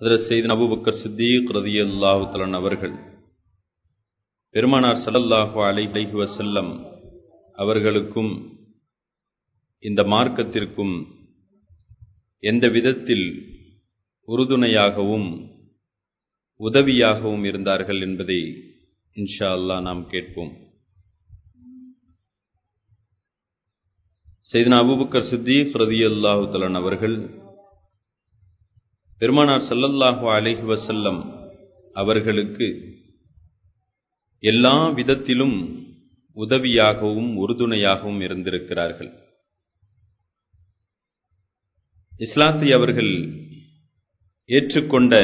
அதில் செய்த அபுபக்கர் சித்தீக் ரதி தலன் அவர்கள் பெருமானார் சல்லல்லாஹு அலைஹி வசல்லம் அவர்களுக்கும் இந்த மார்க்கத்திற்கும் எந்த விதத்தில் உறுதுணையாகவும் உதவியாகவும் இருந்தார்கள் என்பதை இன்ஷா அல்லாஹ் நாம் கேட்போம். செய்தனா அபுபக்கர் சித்தி ரதியல்லாஹு தலன் அவர்கள் பெருமானார் சல்லல்லாஹு அலைஹி வசல்லம் அவர்களுக்கு எல்லா விதத்திலும் உதவியாகவும் உறுதுணையாகவும் இருந்திருக்கிறார்கள். இஸ்லாத்தை அவர்கள் ஏற்றுக்கொண்ட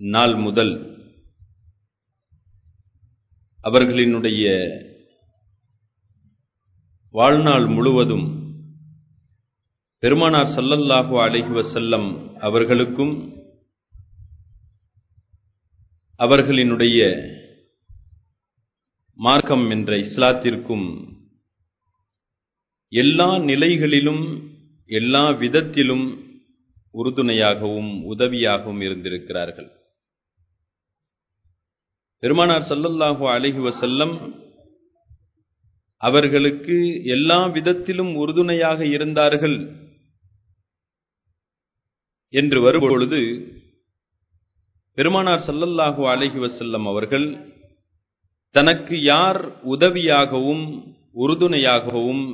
நாள் முதல் அவர்களினுடைய வாழ்நாள் முழுவதும் பெருமானார் சல்லல்லாஹு அலைஹி வசல்லம் அவர்களுக்கும் அவர்களினுடைய மார்க்கம் என்ற இஸ்லாத்திற்கும் எல்லா நிலைகளிலும் எல்லா விதத்திலும் உறுதுணையாகவும் உதவியாகவும் இருந்திருக்கிறார்கள். பெருமானார் சல்லல்லாஹு அலைஹி வசல்லம் அவர்களுக்கு எல்லா விதத்திலும் உறுதுணையாக இருந்தார்கள். என்று வரும்பொழுது பெருமானார் சல்லல்லாஹு அலைஹி வசல்லம் அவர்கள் தனக்கு யார் உதவியாகவும் உறுதுணையாகவும்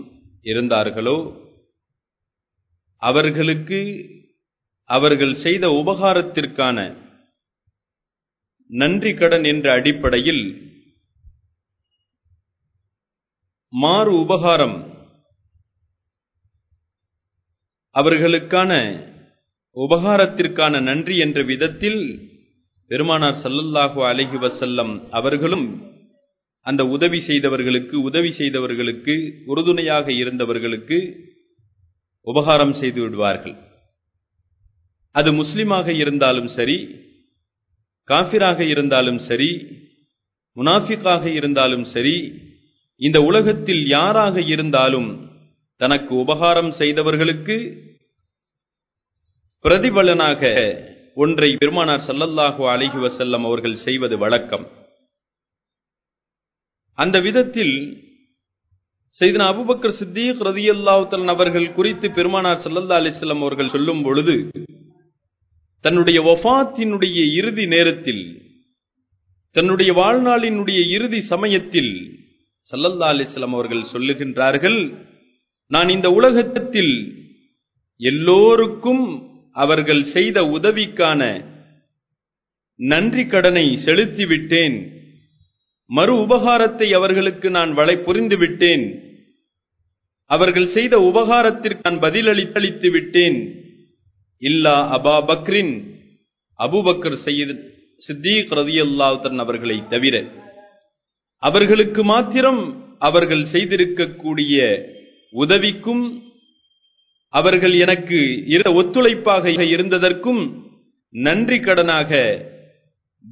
இருந்தார்களோ அவர்களுக்கு அவர்கள் செய்த உபகாரத்திற்கான நன்றி கடன் என்ற அடிப்படையில் மாறு உபகாரம் அவர்களுக்கான உபகாரத்திற்கான நன்றி என்ற விதத்தில் பெருமானார் சல்லல்லாஹு அலஹி வசல்லம் அவர்களும் அந்த உதவி செய்தவர்களுக்கு உதவி செய்தவர்களுக்கு உறுதுணையாக இருந்தவர்களுக்கு உபகாரம் செய்து விடுவார்கள். அது முஸ்லிமாக இருந்தாலும் சரி காஃபிராக இருந்தாலும் சரி முனாஃபிக்காக இருந்தாலும் சரி இந்த உலகத்தில் யாராக இருந்தாலும் தனக்கு உபகாரம் செய்தவர்களுக்கு பிரதிபலனாக ஒன்றை பெருமானார் சல்லல்லாஹு அலிஹி வசல்லம் அவர்கள் செய்வது வழக்கம். அந்த விதத்தில் செய்தன அபுபக்கர் சித்தீக் ரதியல்லாவுத்தலன் அவர்கள் குறித்து பெருமானார் சல்லல்லா அலிஸ்லாம் அவர்கள் சொல்லும் பொழுது தன்னுடைய வஃத்தினுடைய இறுதி நேரத்தில் தன்னுடைய வாழ்நாளினுடைய இறுதி சமயத்தில் சல்லல்லா அலிஸ்லாம் அவர்கள் சொல்லுகின்றார்கள் நான் இந்த உலகத்தில் எல்லோருக்கும் அவர்கள் செய்த உதவிக்கான நன்றி கடனை செலுத்திவிட்டேன் மறு உபகாரத்தை அவர்களுக்கு நான் வளை புரிந்துவிட்டேன் அவர்கள் செய்த உபகாரத்திற்கு நான் பதிலளித்தளித்து விட்டேன். இல்லா அபா பக்ரின் அபுபக்கர் செய்து சித்தீக் ரதியல்லாவுத்தன் அவர்களை தவிர அவர்களுக்கு மாத்திரம் அவர்கள் செய்திருக்கக்கூடிய உதவிக்கும் அவர்கள் எனக்கு ஒத்துழைப்பாக இருந்ததற்கும் நன்றி கடனாக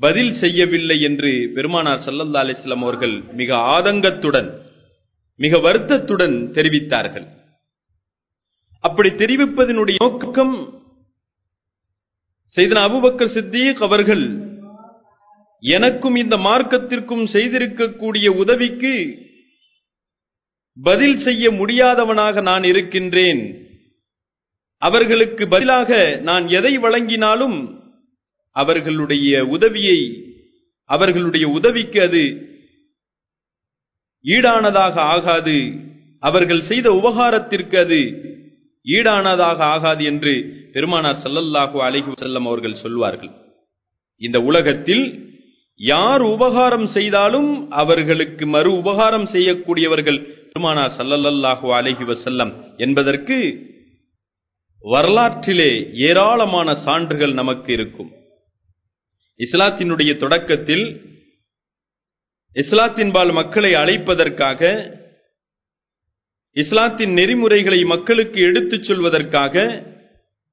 பதில் செய்யவில்லை என்று பெருமானார் சல்லல்லா அலிஸ்லாம் அவர்கள் மிக ஆதங்கத்துடன் மிக வருத்தத்துடன் தெரிவித்தார்கள். அப்படி தெரிவிப்பதனுடைய நோக்கம் செய்தன அபுபக்கர் சித்தீக் அவர்கள் எனக்கும் இந்த மார்க்கத்திற்கும் செய்திருக்கக்கூடிய உதவிக்கு பதில் செய்ய முடியாதவனாக நான் இருக்கின்றேன். அவர்களுக்கு பதிலாக நான் எதை வழங்கினாலும் அவர்களுடைய உதவியை அவர்களுடைய உதவிக்கு அது ஈடானதாக ஆகாது. அவர்கள் செய்த உபகாரத்திற்கு அது ஈடானதாக ஆகாது என்று பெருமானார் சல்லல்லாஹு அலிஹு செல்லம் அவர்கள் சொல்வார்கள். இந்த உலகத்தில் யார் உபகாரம் செய்தாலும் அவர்களுக்கு மறு உபகாரம் செய்யக்கூடியவர்கள் பெருமானார் சல்லல்லாஹு அலிஹி வசல்லம் என்பதற்கு வரலாற்றிலே ஏராளமான சான்றுகள் நமக்கு இருக்கும். இஸ்லாத்தினுடைய தொடக்கத்தில் இஸ்லாத்தின்பால் மக்களை அழைப்பதற்காக இஸ்லாத்தின் நெறிமுறைகளை மக்களுக்கு எடுத்துச் சொல்வதற்காக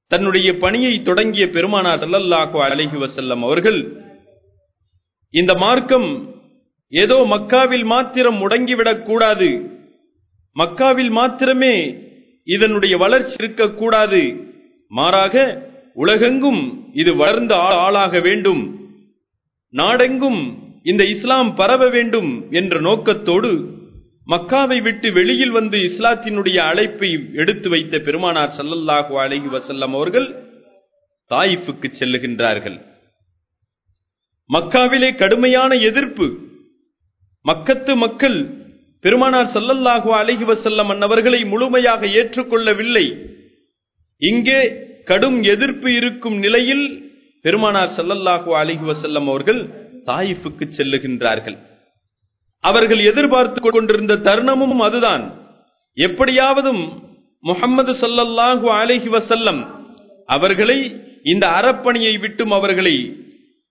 தன்னுடைய பணியை தொடங்கிய பெருமானார் சல்லல்லாஹு அலஹி வசல்லம் அவர்கள் இந்த மார்க்கம் ஏதோ மக்காவில் மாத்திரம் முடங்கிவிடக் கூடாது. மக்காவில் மாத்திரமே இதனுடைய வளர்ச்சி இருக்கக்கூடாது. மாறாக உலகெங்கும் இது வளர்ந்த ஆளாக வேண்டும். நாடெங்கும் இந்த இஸ்லாம் பரவ வேண்டும் என்ற நோக்கத்தோடு மக்காவை விட்டு வெளியில் வந்து இஸ்லாத்தினுடைய அழைப்பை எடுத்து வைத்த பெருமானார் சல்லல்லாஹு அலைஹி வசல்லம் அவர்கள் தாயிஃபுக்கு செல்லுகின்றார்கள். மக்காவிலே கடுமையான எதிர்ப்பு மக்கத்து மக்கள் பெருமானார் ஸல்லல்லாஹு அலைஹி வஸல்லம் அன்னவர்களை முழுமையாக ஏற்றுக்கொள்ளவில்லை. இங்கே கடும் எதிர்ப்பு இருக்கும் நிலையில் பெருமானார் ஸல்லல்லாஹு அழகிவ செல்லம் அவர்கள் தாயிஃபுக்கு செல்லுகின்றார்கள். அவர்கள் எதிர்பார்த்து கொண்டிருந்த தருணமும் அதுதான். எப்படியாவதும் முகம்மது சல்லல்லாஹு அலஹி வசல்லம் அவர்களை இந்த அறப்பணியை விட்டும் அவர்களை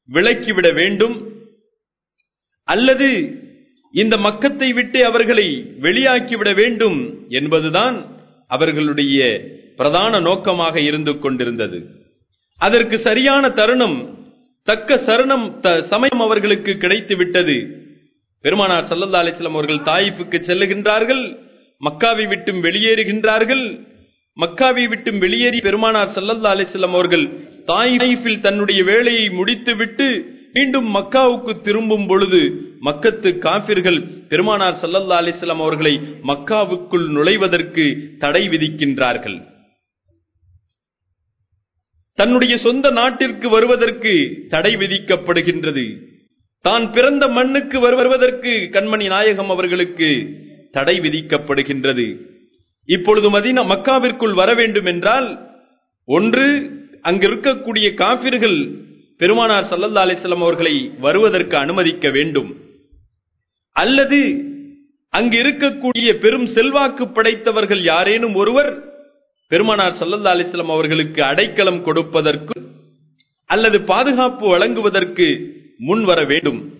விலக்கிவிட வேண்டும். அல்லது இந்த மக்கத்தை விட்டு அவர்களை வெளியாக்கிவிட வேண்டும் என்பதுதான் அவர்களுடைய பிரதான நோக்கமாக இருந்து கொண்டிருந்தது. அதற்கு சரியான தருணம் தக்க சரணம் த- சமயம் அவர்களுக்கு கிடைத்து விட்டது பெருமானார் சல்லல்லா அலிஸ்லாம் அவர்கள் தாயிஃபுக்கு செல்லுகின்றார்கள் மக்காவை விட்டும் வெளியேறுகின்றார்கள். மக்காவை விட்டும் வெளியேறி பெருமானார் சல்லல்லா அலிஸ்லாம் அவர்கள் தாயிஃபில் தன்னுடைய வேலையை முடித்துவிட்டு மீண்டும் மக்காவுக்கு திரும்பும் பொழுது மக்கத்து காபிர்கள் பெருமானார் சல்லல்லா அலிஸ்லாம் அவர்களை மக்காவுக்குள் நுழைவதற்கு தடை விதிக்கின்றார்கள். தன்னுடைய சொந்த நாட்டிற்கு வருவதற்கு தடை விதிக்கப்படுகின்றது. தான் பிறந்த மண்ணுக்கு வருவதற்கு கண்மணி நாயகம் அவர்களுக்கு தடை விதிக்கப்படுகின்றது. இப்பொழுது மதீனா மக்காவிற்குள் வர வேண்டும் என்றால் ஒன்று அங்கு இருக்கக்கூடிய காபிர்கள் பெருமானார் சல்லல்லா அலிஸ்லாம் அவர்களை வருவதற்கு அனுமதிக்க வேண்டும். அல்லது அங்கு இருக்கக்கூடிய பெரும் செல்வாக்கு படைத்தவர்கள் யாரேனும் ஒருவர் பெருமானார் சல்லல்லா அலிஸ்லாம் அவர்களுக்கு அடைக்கலம் கொடுப்பதற்கு அல்லது பாதுகாப்பு வழங்குவதற்கு முன் வர வேண்டும்.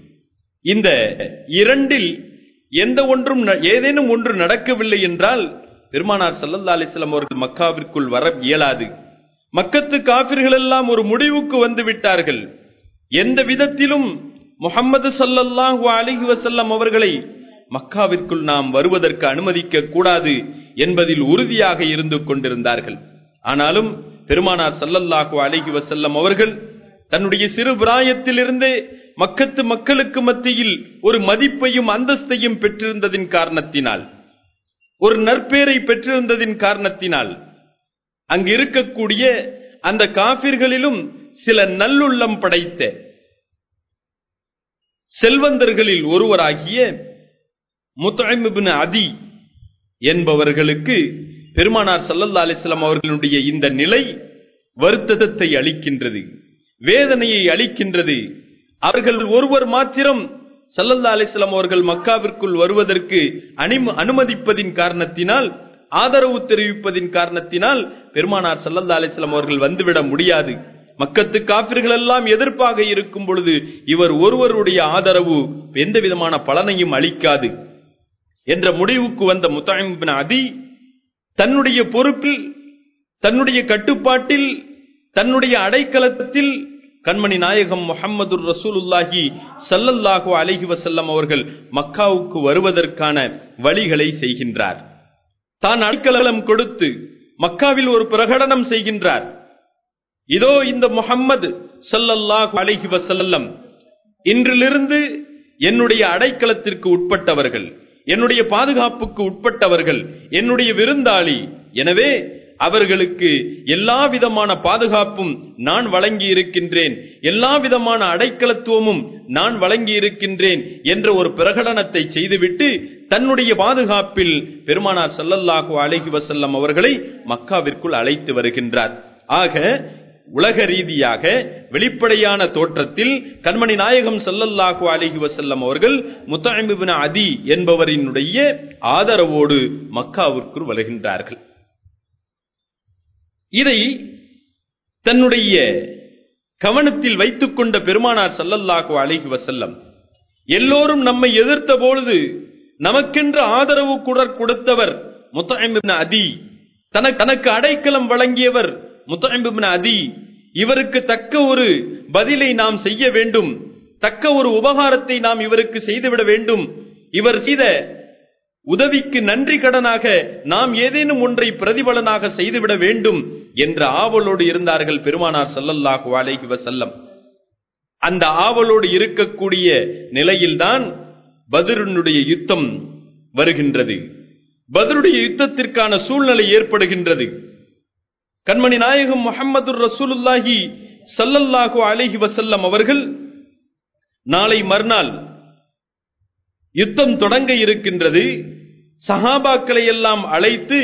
இந்த இரண்டில் எந்த ஒன்றும் ந- ஏதேனும் ஒன்று நடக்கவில்லை என்றால் பெருமானார் சல்லல்லா அலிஸ்லாம் அவர்கள் மக்காவிற்குள் வர இயலாது. மக்கத்து காபிர்கள் எல்லாம் ஒரு முடிவுக்கு வந்து விட்டார்கள். எந்த விதத்திலும் முஹம்மது ஸல்லல்லாஹு அலிஹி வசல்லம் அவர்களை மக்காவிற்குள் நாம் வருவதற்கு அனுமதிக்க கூடாது என்பதில் உறுதியாக இருந்து கொண்டிருந்தார்கள். ஆனாலும் பெருமானார் சல்லல்லாஹு அலிஹி வசல்லம் அவர்கள் தன்னுடைய சிறு பிராயத்திலிருந்தே மக்கத்து மக்களுக்கு மத்தியில் ஒரு மதிப்பையும் அந்தஸ்தையும் பெற்றிருந்ததின் காரணத்தினால் ஒரு நற்பேரை பெற்றிருந்ததின் காரணத்தினால் அங்கு இருக்கக்கூடிய அந்த காபிர்களிலும் சில நல்லுள்ளம் படைத்த செல்வந்தர்களில் ஒருவராகிய முத்தமிபின் அதி என்பவர்களுக்கு பெருமானார் சல்லல்லா அலிஸ்லாம் அவர்களுடைய இந்த நிலை வருத்தத்தை அளிக்கின்றது வேதனையை அளிக்கின்றது. அவர்கள் ஒருவர் மாத்திரம் சல்லல்லா அலிஸ்லாம் அவர்கள் மக்காவிற்குள் வருவதற்கு அனுமதிப்பதின் காரணத்தினால் ஆதரவு தெரிவிப்பதின் காரணத்தினால் பெருமானார் சல்லல்லா அலிஸ்லாம் அவர்கள் வந்துவிட முடியாது. மக்கத்து காப்பிர்கள் எல்லாம் எதிர்ப்பாக இருக்கும் பொழுது இவர் ஒருவருடைய ஆதரவு எந்த விதமான பலனையும் அளிக்காது. என்ற முடிவுக்கு வந்த முத்தாயிம் அதி தன்னுடைய பொறுப்பில் தன்னுடைய கட்டுப்பாட்டில் தன்னுடைய அடைக்கலத்தில் கண்மணி நாயகம் முஹம்மது ரசூலுல்லாஹி சல்லல்லாஹு அலஹி வசல்லம் அவர்கள் மக்காவுக்கு வருவதற்கான வழிகளை செய்கின்றார். தான் அடைக்கலம் கொடுத்து மக்காவில் ஒரு பிரகடனம் செய்கின்றார். இதோ இந்த முகம்மது சல்லல்லாஹு அலைஹி வசல்லம் இன்றிலிருந்து என்னுடைய அடைக்கலத்திற்கு உட்பட்டவர்கள் என்னுடைய பாதுகாப்புக்கு உட்பட்டவர்கள் என்னுடைய விருந்தாளி. எனவே அவர்களுக்கு எல்லா விதமான பாதுகாப்பும் நான் வழங்கி இருக்கின்றேன். எல்லா விதமான அடைக்கலத்துவமும் நான் வழங்கி இருக்கின்றேன் என்ற ஒரு பிரகடனத்தை செய்துவிட்டு தன்னுடைய பாதுகாப்பில் பெருமானார் சல்லல்லாஹு அலைஹி வசல்லம் அவர்களை மக்காவிற்குள் அழைத்து வருகின்றார். ஆக உலக ரீதியாக வெளிப்படையான தோற்றத்தில் கண்மணி நாயகம் செல்லல்லாஹு அலிஹி வசல்லம் அவர்கள் முத்தாமிபின் அதி என்பவரினுடைய ஆதரவோடு மக்காவிற்குள் வருகின்றார்கள். இதை தன்னுடைய கவனத்தில் வைத்துக் கொண்ட பெருமானார் செல்லல்லாஹு அலிஹி வசல்லம் எல்லோரும் நம்மை எதிர்த்த பொழுது நமக்கென்று ஆதரவு குடர் கொடுத்தவர் முத்தாமிபின் அதி தனக்கு தனக்கு அடைக்கலம் வழங்கியவர் முத்தஇம் அதி இவருக்கு தக்க ஒரு பதிலை நாம் செய்ய வேண்டும். தக்க ஒரு உபகாரத்தை நாம் இவருக்கு செய்துவிட வேண்டும். இவர் செய்த உதவிக்கு நன்றி கடனாக நாம் ஏதேனும் ஒன்றை பிரதிபலனாக செய்துவிட வேண்டும் என்ற ஆவலோடு இருந்தார்கள் பெருமானார் சல்லல்லாஹு அலைஹி வசல்லம் அந்த ஆவலோடு இருக்கக்கூடிய நிலையில்தான் பத்ருனுடைய யுத்தம் வருகின்றது. பத்ருடைய யுத்தத்திற்கான சூழ்நிலை ஏற்படுகின்றது. கண்மணி நாயகம் முஹம்மது ரசூலுல்லாஹி சல்லல்லாஹு அலஹி வசல்லம் அவர்கள் நாளை மறுநாள் யுத்தம் தொடங்க இருக்கின்றது. சஹாபாக்களை எல்லாம் அழைத்து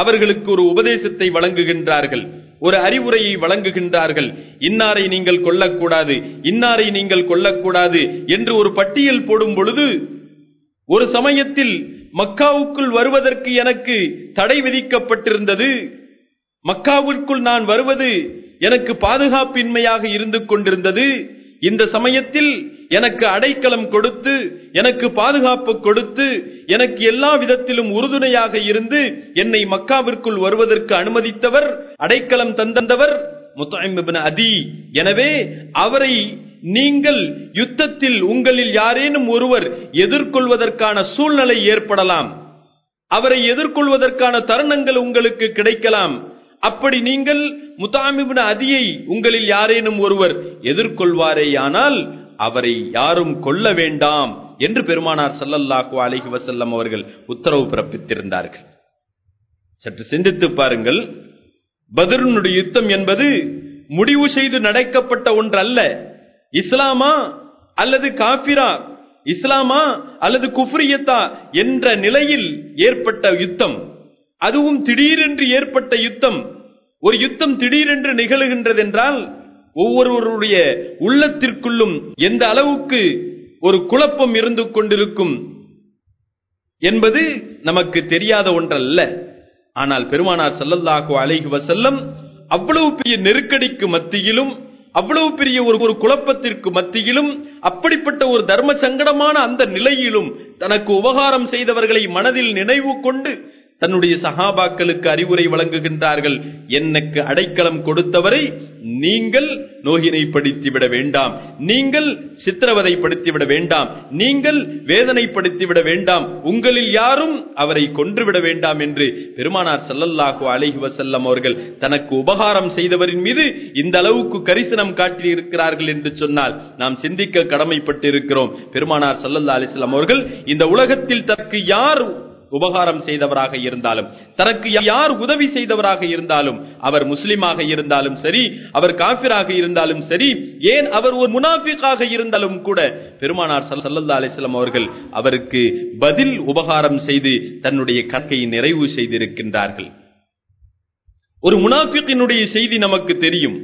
அவர்களுக்கு ஒரு உபதேசத்தை வழங்குகின்றார்கள். ஒரு அறிவுரையை வழங்குகின்றார்கள். இன்னாரை நீங்கள் கொல்லக்கூடாது இன்னாரை நீங்கள் கொல்லக்கூடாது என்று ஒரு பட்டியல் போடும் பொழுது ஒரு சமயத்தில் மக்காவுக்குள் வருவதற்கு எனக்கு தடை விதிக்கப்பட்டிருந்தது. மக்காவிற்குள் நான் வருவது எனக்கு பாதுகாப்பின்மையாக இருந்து கொண்டிருந்தது. இந்த சமயத்தில் எனக்கு அடைக்கலம் கொடுத்து எனக்கு பாதுகாப்பு கொடுத்து எனக்கு எல்லா விதத்திலும் உறுதுணையாக இருந்து என்னை மக்காவிற்குள் வருவதற்கு அனுமதித்தவர் அடைக்கலம் தந்தவர் முத்தாயிம் அதி. எனவே அவரை நீங்கள் யுத்தத்தில் உங்களில் யாரேனும் ஒருவர் எதிர்கொள்வதற்கான சூழ்நிலை ஏற்படலாம். அவரை எதிர்கொள்வதற்கான தருணங்கள் உங்களுக்கு கிடைக்கலாம். அப்படி நீங்கள் முதாமிபின் அதியை உங்களில் யாரேனும் ஒருவர் எதிர்கொள்வாரேயானால் அவரை யாரும் கொல்ல வேண்டாம் என்று பெருமானார் சல்லல்லாஹு அலிஹி வசல்லம் அவர்கள் உத்தரவு பிறப்பித்திருந்தார்கள். சற்று சிந்தித்து பாருங்கள். பத்ருனுடைய யுத்தம் என்பது முடிவு செய்து நடக்கப்பட்ட ஒன்று அல்ல இஸ்லாமா அல்லது காபிரா இஸ்லாமா அல்லது குஃப்ரியத்தா என்ற நிலையில் ஏற்பட்ட யுத்தம். அதுவும் திடீரென்று ஏற்பட்ட யுத்தம். ஒரு யுத்தம் திடீரென்று நிகழுகின்றது என்றால் ஒவ்வொருவருடைய உள்ளத்திற்குள்ளும் எந்த அளவுக்கு ஒரு குழப்பம் இருந்து கொண்டிருக்கும் என்பது நமக்கு தெரியாத ஒன்றல்ல. ஆனால் பெருமானார் ஸல்லல்லாஹு அலைஹி வசல்லம் அவ்வளவு பெரிய நெருக்கடிக்கு மத்தியிலும் அவ்வளவு பெரிய ஒரு ஒரு குழப்பத்திற்கு மத்தியிலும் அப்படிப்பட்ட ஒரு தர்ம சங்கடமான அந்த நிலையிலும் தனக்கு உபகாரம் செய்தவர்களை மனதில் நினைவு கொண்டு தன்னுடைய சகாபாக்களுக்கு அறிவுரை வழங்குகின்றார்கள். எனக்கு அடைக்கலம் கொடுத்தவரை நீங்கள் நோகினைப்படுத்தி விட வேண்டாம். நீங்கள் சித்திரவதைப்படுத்தி விட வேண்டாம். நீங்கள் வேதனைப்படுத்தி விட வேண்டாம். உங்களில் யாரும் அவரை கொன்றுவிட வேண்டாம் என்று பெருமானார் சல்லல்லாஹு அலைஹி வசல்லம் அவர்கள் தனக்கு உபகாரம் செய்தவரின் மீது இந்த அளவுக்கு கரிசனம் காட்டியிருக்கிறார்கள் என்று சொன்னால் நாம் சிந்திக்க கடமைப்பட்டு இருக்கிறோம் பெருமானார் சல்லல்லா அலிஸ்லாம் அவர்கள் இந்த உலகத்தில் தனக்கு யார் உபகாரம் செய்தவராக இருந்தாலும் தனக்கு யார் உதவி செய்தவராக இருந்தாலும் அவர் முஸ்லிமாக இருந்தாலும் சரி அவர் காபிராக இருந்தாலும் சரி ஏன் அவர் ஒரு முனாஃபிக்காக இருந்தாலும் கூட பெருமானார் ஸல்லல்லாஹு அலிஸ்லாம் அவர்கள் அவருக்கு பதில் உபகாரம் செய்து தன்னுடைய கணக்கை நிறைவு செய்திருக்கின்றார்கள். ஒரு முனாஃபிக்கினுடைய செய்தி நமக்கு தெரியும்.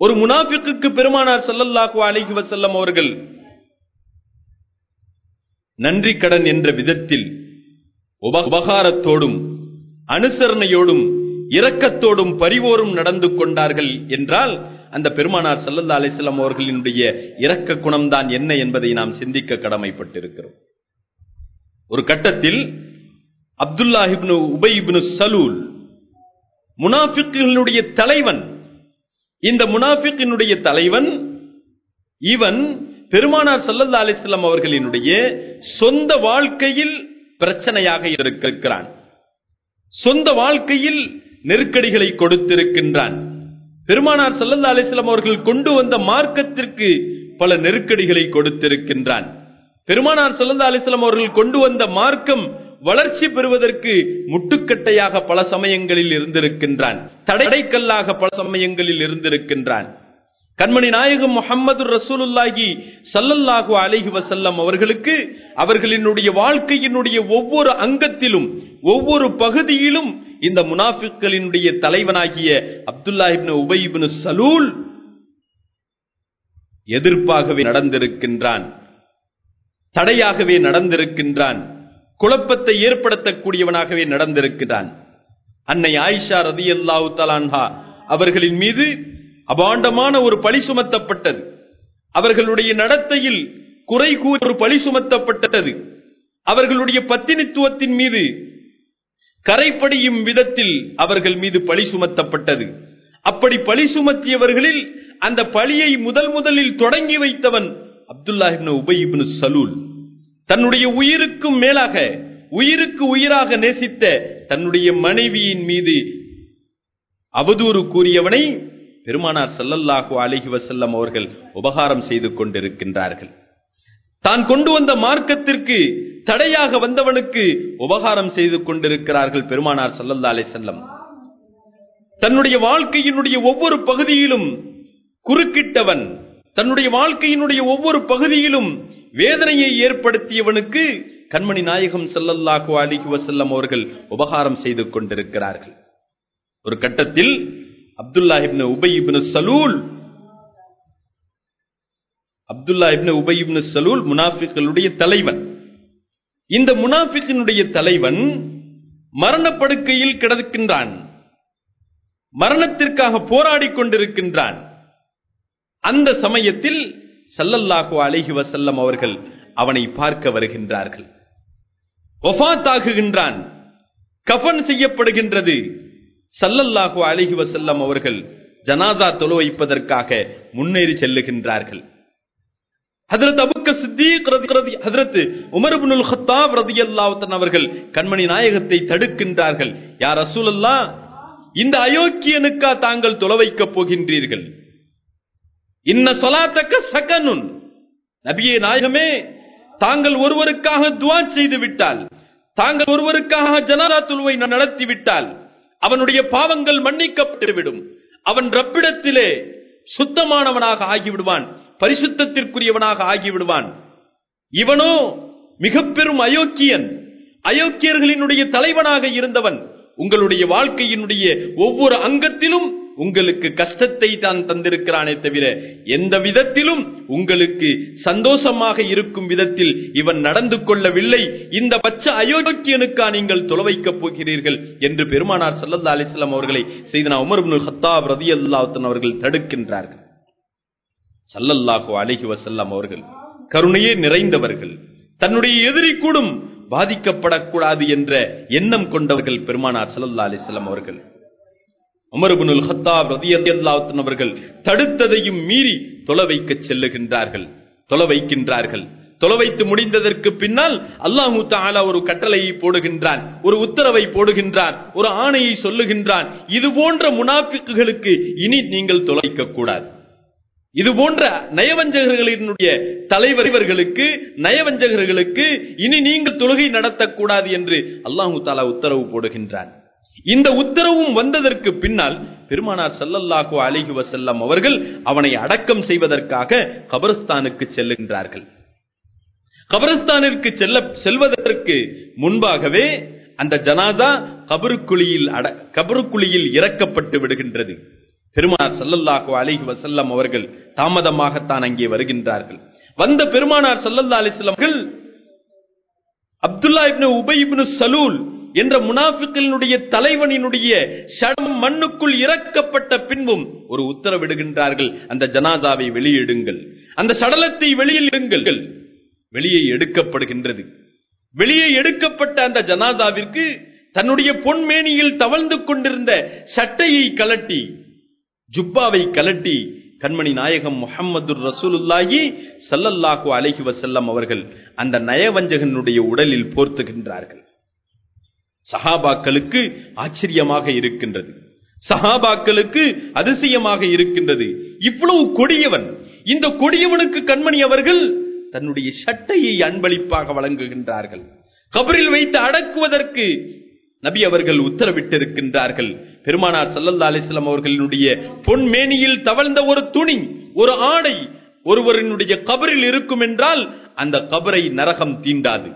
ஒரு முனாஃபிக்கு பெருமானார் ஸல்லல்லாஹு அலிஹி வசல்லம் அவர்கள் நன்றி கடன் என்ற விதத்தில் உபகாரத்தோடும் அனுசரணையோடும் இரக்கத்தோடும் பரிவோரும் நடந்து கொண்டார்கள் என்றால் அந்த பெருமானார் ஸல்லல்லாஹு அலைஹி அவர்களினுடைய இரக்க குணம்தான் என்ன என்பதை நாம் சிந்திக்க கடமைப்பட்டிருக்கிறோம். ஒரு கட்டத்தில் அப்துல்லா இப்னு உபை இப்னு சலூல் முனாஃபிக்குகளுடைய தலைவன் இந்த முனாஃபிக்கினுடைய தலைவன் இவன் பெருமானார் ஸல்லல்லாஹு அலைஹி அவர்களினுடைய சொந்த வாழ்க்கையில் பிரச்சனையாக இருக்கிறான் சொந்த வாழ்க்கையில் நெருக்கடிகளை கொடுத்திருக்கின்றான். பெருமானார் ஸல்லல்லாஹு அலிஸ்லாம் அவர்கள் கொண்டு வந்த மார்க்கத்திற்கு பல நெருக்கடிகளை கொடுத்திருக்கின்றான். பெருமானார் ஸல்லல்லாஹு அலிஸ்லாம் அவர்கள் கொண்டு வந்த மார்க்கம் வளர்ச்சி பெறுவதற்கு முட்டுக்கட்டையாக பல சமயங்களில் இருந்திருக்கின்றான். தடைக்கல்லாக பல சமயங்களில் இருந்திருக்கின்றான். கண்மணி நாயகம் முகமது ரசூலுல்லாஹி சல்லல்லாஹு அலஹி வசல்லம் அவர்களுக்கு அவர்களினுடைய வாழ்க்கையினுடைய ஒவ்வொரு அங்கத்திலும் ஒவ்வொரு பகுதியிலும் இந்த முனாஃபிக்களினுடைய தலைவனாகிய அப்துல்லா இப்னு உபை இப்னு சலூல் எதிர்ப்பாகவே நடந்திருக்கின்றான். தடையாகவே நடந்திருக்கின்றான். குழப்பத்தை ஏற்படுத்தக்கூடியவனாகவே நடந்திருக்கிறான். அன்னை ஆயிஷா ரதியல்லாஹு தலான்ஹா அவர்களின் மீது அபாண்டமான ஒரு பழி சுமத்தப்பட்டது. அவர்களுடைய நடத்தையில் குறை கூறி ஒரு பழி சுமத்தப்பட்டது. அவர்களுடைய பத்தினித்துவத்தின் மீது கரைப்படியும் விதத்தில் அவர்கள் மீது பழி சுமத்தப்பட்டது. அப்படி பழி சுமத்தியவர்களில் அந்த பழியை முதல் முதலில் தொடங்கி வைத்தவன் அப்துல்லா உபயிபின் சலூல். தன்னுடைய உயிருக்கும் மேலாக உயிருக்கு உயிராக நேசித்த தன்னுடைய மனைவியின் மீது அவதூறு கூறியவனை பெருமானார் ஸல்லல்லாஹு அலைஹி செல்லம் அவர்கள் உபகாரம் செய்து கொண்டிருக்கின்றார்கள். தான் கொண்டு வந்த மார்க்கத்திற்கு தடையாக வந்தவனுக்கு உபகாரம் செய்து கொண்டிருக்கிறார்கள் பெருமானார் ஸல்லல்லாஹு அலை செல்லம் தன்னுடைய வாழ்க்கையினுடைய ஒவ்வொரு பகுதியிலும் குறுக்கிட்டவன் தன்னுடைய வாழ்க்கையினுடைய ஒவ்வொரு பகுதியிலும் வேதனையை ஏற்படுத்தியவனுக்கு கண்மணி நாயகம் ஸல்லல்லாஹு அலிஹி வசல்லம் அவர்கள் உபகாரம் செய்து கொண்டிருக்கிறார்கள். ஒரு கட்டத்தில் அப்துல்லா இப்னு உபை இப்னு சலூல். அப்துல்லா இப்னு உபை இப்னு சலூல் முனாஃபிக்களுடைய தலைவன். இந்த முனாஃபிக்கினுடைய தலைவன் மரணப்படுக்கையில் கிடக்கின்றான். மரணத்திற்காக போராடிக் கொண்டிருக்கின்றான். அந்த சமயத்தில் சல்லல்லாஹு அலைஹி வசல்லம் அவர்கள் அவனை பார்க்க வருகின்றார்கள். ஒஃபாத்தாகுகின்றான் கஃபன் செய்யப்படுகின்றது. ஸல்லல்லாஹு அலைஹி வசல்லம் அவர்கள் ஜனாதா தொழு வைப்பதற்காக முன்னேறி செல்லுகின்றார்கள். ஹதரத் அபுக்க சித்தீக் ஹதரத் உமர் இப்னுல் ஹத்தாப் அவர்கள் கண்மணி நாயகத்தை தடுக்கின்றார்கள். யார் அசூலல்லா இந்த அயோக்கியனுக்கா தாங்கள் தொலை வைக்கப் போகின்றீர்கள். இன்ன சொலாத்தக்க சகனுன். நபியே நாயகமே தாங்கள் ஒருவருக்காக துவா செய்து விட்டால் தாங்கள் ஒருவருக்காக ஜனாரா துழுவை நடத்தி விட்டால் அவனுடைய பாவங்கள் மன்னிக்கப்பட்டுவிடும் அவன் ரப்பிடத்திலே சுத்தமானவனாக ஆகிவிடுவான். பரிசுத்தத்திற்குரியவனாக ஆகிவிடுவான். இவனோ மிக பெரும் அயோக்கியன். அயோக்கியர்களினுடைய தலைவனாக இருந்தவன். உங்களுடைய வாழ்க்கையினுடைய ஒவ்வொரு அங்கத்திலும் உங்களுக்கு கஷ்டத்தை தான் தந்திருக்கிறானே தவிர எந்த விதத்திலும் உங்களுக்கு சந்தோஷமாக இருக்கும் விதத்தில் இவன் நடந்து கொள்ளவில்லை. இந்த பச்ச அயோக்கியனுக்கா நீங்கள் தொலைவைக்கப் போகிறீர்கள் என்று பெருமானார் ஸல்லல்லாஹு அலிஸ்லாம் அவர்களை செய்தனா உமர் ஹத்தாப் ரதி அல்லாத்தன் அவர்கள் தடுக்கின்றார்கள். சல்லல்லாஹோ அலைஹி வசல்லாம் அவர்கள் கருணையே நிறைந்தவர்கள் தன்னுடைய எதிரி கூடும் பாதிக்கப்படக்கூடாது என்ற எண்ணம் கொண்டவர்கள் பெருமானார் சல்லல்லா அலிஸ்லாம் அவர்கள். உமர் ஹத்தாப் ரலியல்லாஹு அவர்கள் தடுத்ததையும் மீறி தொலை வைக்கச் செல்லுகின்றார்கள். தொலை வைக்கின்றார்கள். தொலை வைத்து முடிந்ததற்கு பின்னால் அல்லாஹூ தாலா ஒரு கட்டளையை போடுகின்றான் ஒரு உத்தரவை போடுகின்றான் ஒரு ஆணையை சொல்லுகின்றான். இது போன்ற முனாஃபிக்குகளுக்கு இனி நீங்கள் தொலைக்க கூடாது இது போன்ற நயவஞ்சகர்களினுடைய தலைவர்களுக்கு நயவஞ்சகர்களுக்கு இனி நீங்கள் தொழுகை நடத்தக்கூடாது என்று அல்லாஹு தாலா உத்தரவு போடுகின்றான். இந்த உத்தரவும் வந்ததற்கு பின்னால் பெருமானார் ஸல்லல்லாஹு அலைஹி வசல்லம் அவர்கள் அவனை அடக்கம் செய்வதற்காக கபரஸ்தானுக்கு செல்லுகின்றார்கள். கபரஸ்தானிற்கு செல்ல செல்வதற்கு முன்பாகவே அந்த ஜனாதா கபருக்குழியில் அட கபருக்குழியில் இறக்கப்பட்டு விடுகின்றது. பெருமானார் ஸல்லல்லாஹு அலிஹி வசல்லம் அவர்கள் தாமதமாகத்தான் அங்கே வருகின்றார்கள். வந்த பெருமானார் சல்லல்லா அலைஹி அப்துல்லா இப்னு உபை இப்னு சலூல் என்ற முனாஃபிக்களினுடைய தலைவனினுடைய சடம் மண்ணுக்குள் இறக்கப்பட்ட பின்பும் ஒரு உத்தரவிடுகின்றார்கள். அந்த ஜனாதாவை வெளியிடுங்கள். அந்த சடலத்தை வெளியில் இடுங்கள். வெளியே எடுக்கப்படுகின்றது. வெளியே எடுக்கப்பட்ட அந்த ஜனாதாவிற்கு தன்னுடைய பொன்மேனியில் தவழ்ந்து கொண்டிருந்த சட்டையை கலட்டி ஜுப்பாவை கலட்டி கண்மணி நாயகம் முஹம்மது ரசூலுல்லாஹி சல்லல்லாஹு அலஹி வசல்லம் அவர்கள் அந்த நயவஞ்சகனுடைய உடலில் போர்த்துகின்றார்கள். சஹாபாக்களுக்கு ஆச்சரியமாக இருக்கின்றது. சஹாபாக்களுக்கு அதிசயமாக இருக்கின்றது. இவ்வளவு கொடியவன். இந்த கொடியவனுக்கு கண்மணி அவர்கள் தன்னுடைய சட்டையை அன்பளிப்பாக வழங்குகின்றார்கள். கபரில் வைத்து அடக்குவதற்கு நபி அவர்கள் உத்தரவிட்டிருக்கின்றார்கள். பெருமானார் சல்லல்லா அலிஸ்லாம் அவர்களினுடைய பொன்மேனியில் தவழ்ந்த ஒரு துணி ஒரு ஆடை ஒருவரினுடைய கபரில் இருக்கும் என்றால் அந்த கபரை நரகம் தீண்டாது.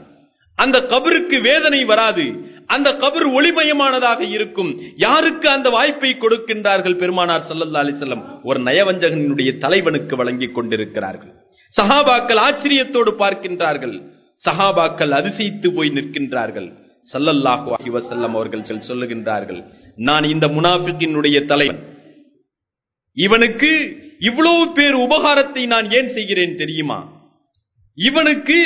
அந்த கபருக்கு வேதனை வராது. அந்த கபர் ஒளிமயமானதாக இருக்கும். யாருக்கு அந்த வாய்ப்பை கொடுக்கின்றார்கள் பெருமானார் சல்லல்லா அலிசல்லம் ஒரு நயவஞ்சகனுடைய தலைவனுக்கு வழங்கிக் கொண்டிருக்கிறார்கள். சஹாபாக்கள் ஆச்சரியத்தோடு பார்க்கின்றார்கள். சஹாபாக்கள் அதிசயித்து போய் நிற்கின்றார்கள். சல்லல்லாஹு அலைஹி வஸல்லம் அவர்கள் சொல்லுகின்றார்கள் நான் இந்த முனாஃபிக்கினுடைய தலைவன். இவனுக்கு இவ்வளவு பேர் உபகாரத்தை நான் ஏன் செய்கிறேன் தெரியுமா? இவனுக்கு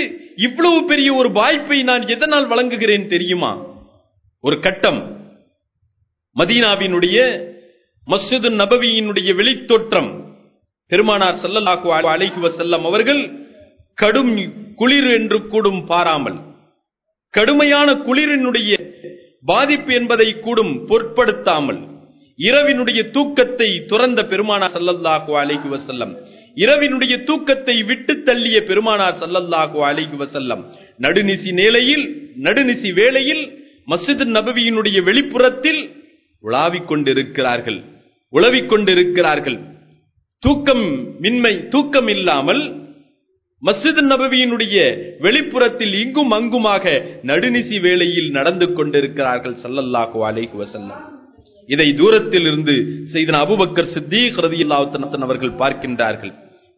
இவ்வளவு பெரிய ஒரு வாய்ப்பை நான் எதனால் வழங்குகிறேன் தெரியுமா? ஒரு கட்டம். மதீனாவினுடைய மஸ்ஜிது நபவியினுடைய வெளித்தோற்றம். பெருமானார் சல்லல்லாஹு அலைஹி செல்லம் அவர்கள் கடும் குளிர் என்று கூடும் பாராமல் கடுமையான குளிரினுடைய பாதிப்பு என்பதை கூடும் பொருட்படுத்தாமல் இரவினுடைய தூக்கத்தை துறந்த பெருமானார் ஸல்லல்லாஹு அலைஹி செல்லம் இரவினுடைய தூக்கத்தை விட்டு தள்ளிய பெருமானார் ஸல்லல்லாஹு அலைஹி செல்லம் நடுநிசி நேலையில் நடுநிசி வேளையில் மஸ்ஜித் நபவியினுடைய வெளிப்புறத்தில் உலாவிக் கொண்டிருக்கிறார்கள் உழவிக் கொண்டிருக்கிறார்கள். தூக்கம் மின்மை தூக்கம் இல்லாமல் மஸ்ஜித் நபவியினுடைய வெளிப்புறத்தில் இங்கும் அங்குமாக நடுநிசி வேளையில் நடந்து கொண்டிருக்கிறார்கள் சல்லல்லாஹு அலைஹி வஸல்லம். இதை தூரத்தில் இருந்து செய்தன அபுபக்கர் சித்தீக் ரதியல்லாஹு அவர்கள் பார்க்கின்றார்கள்.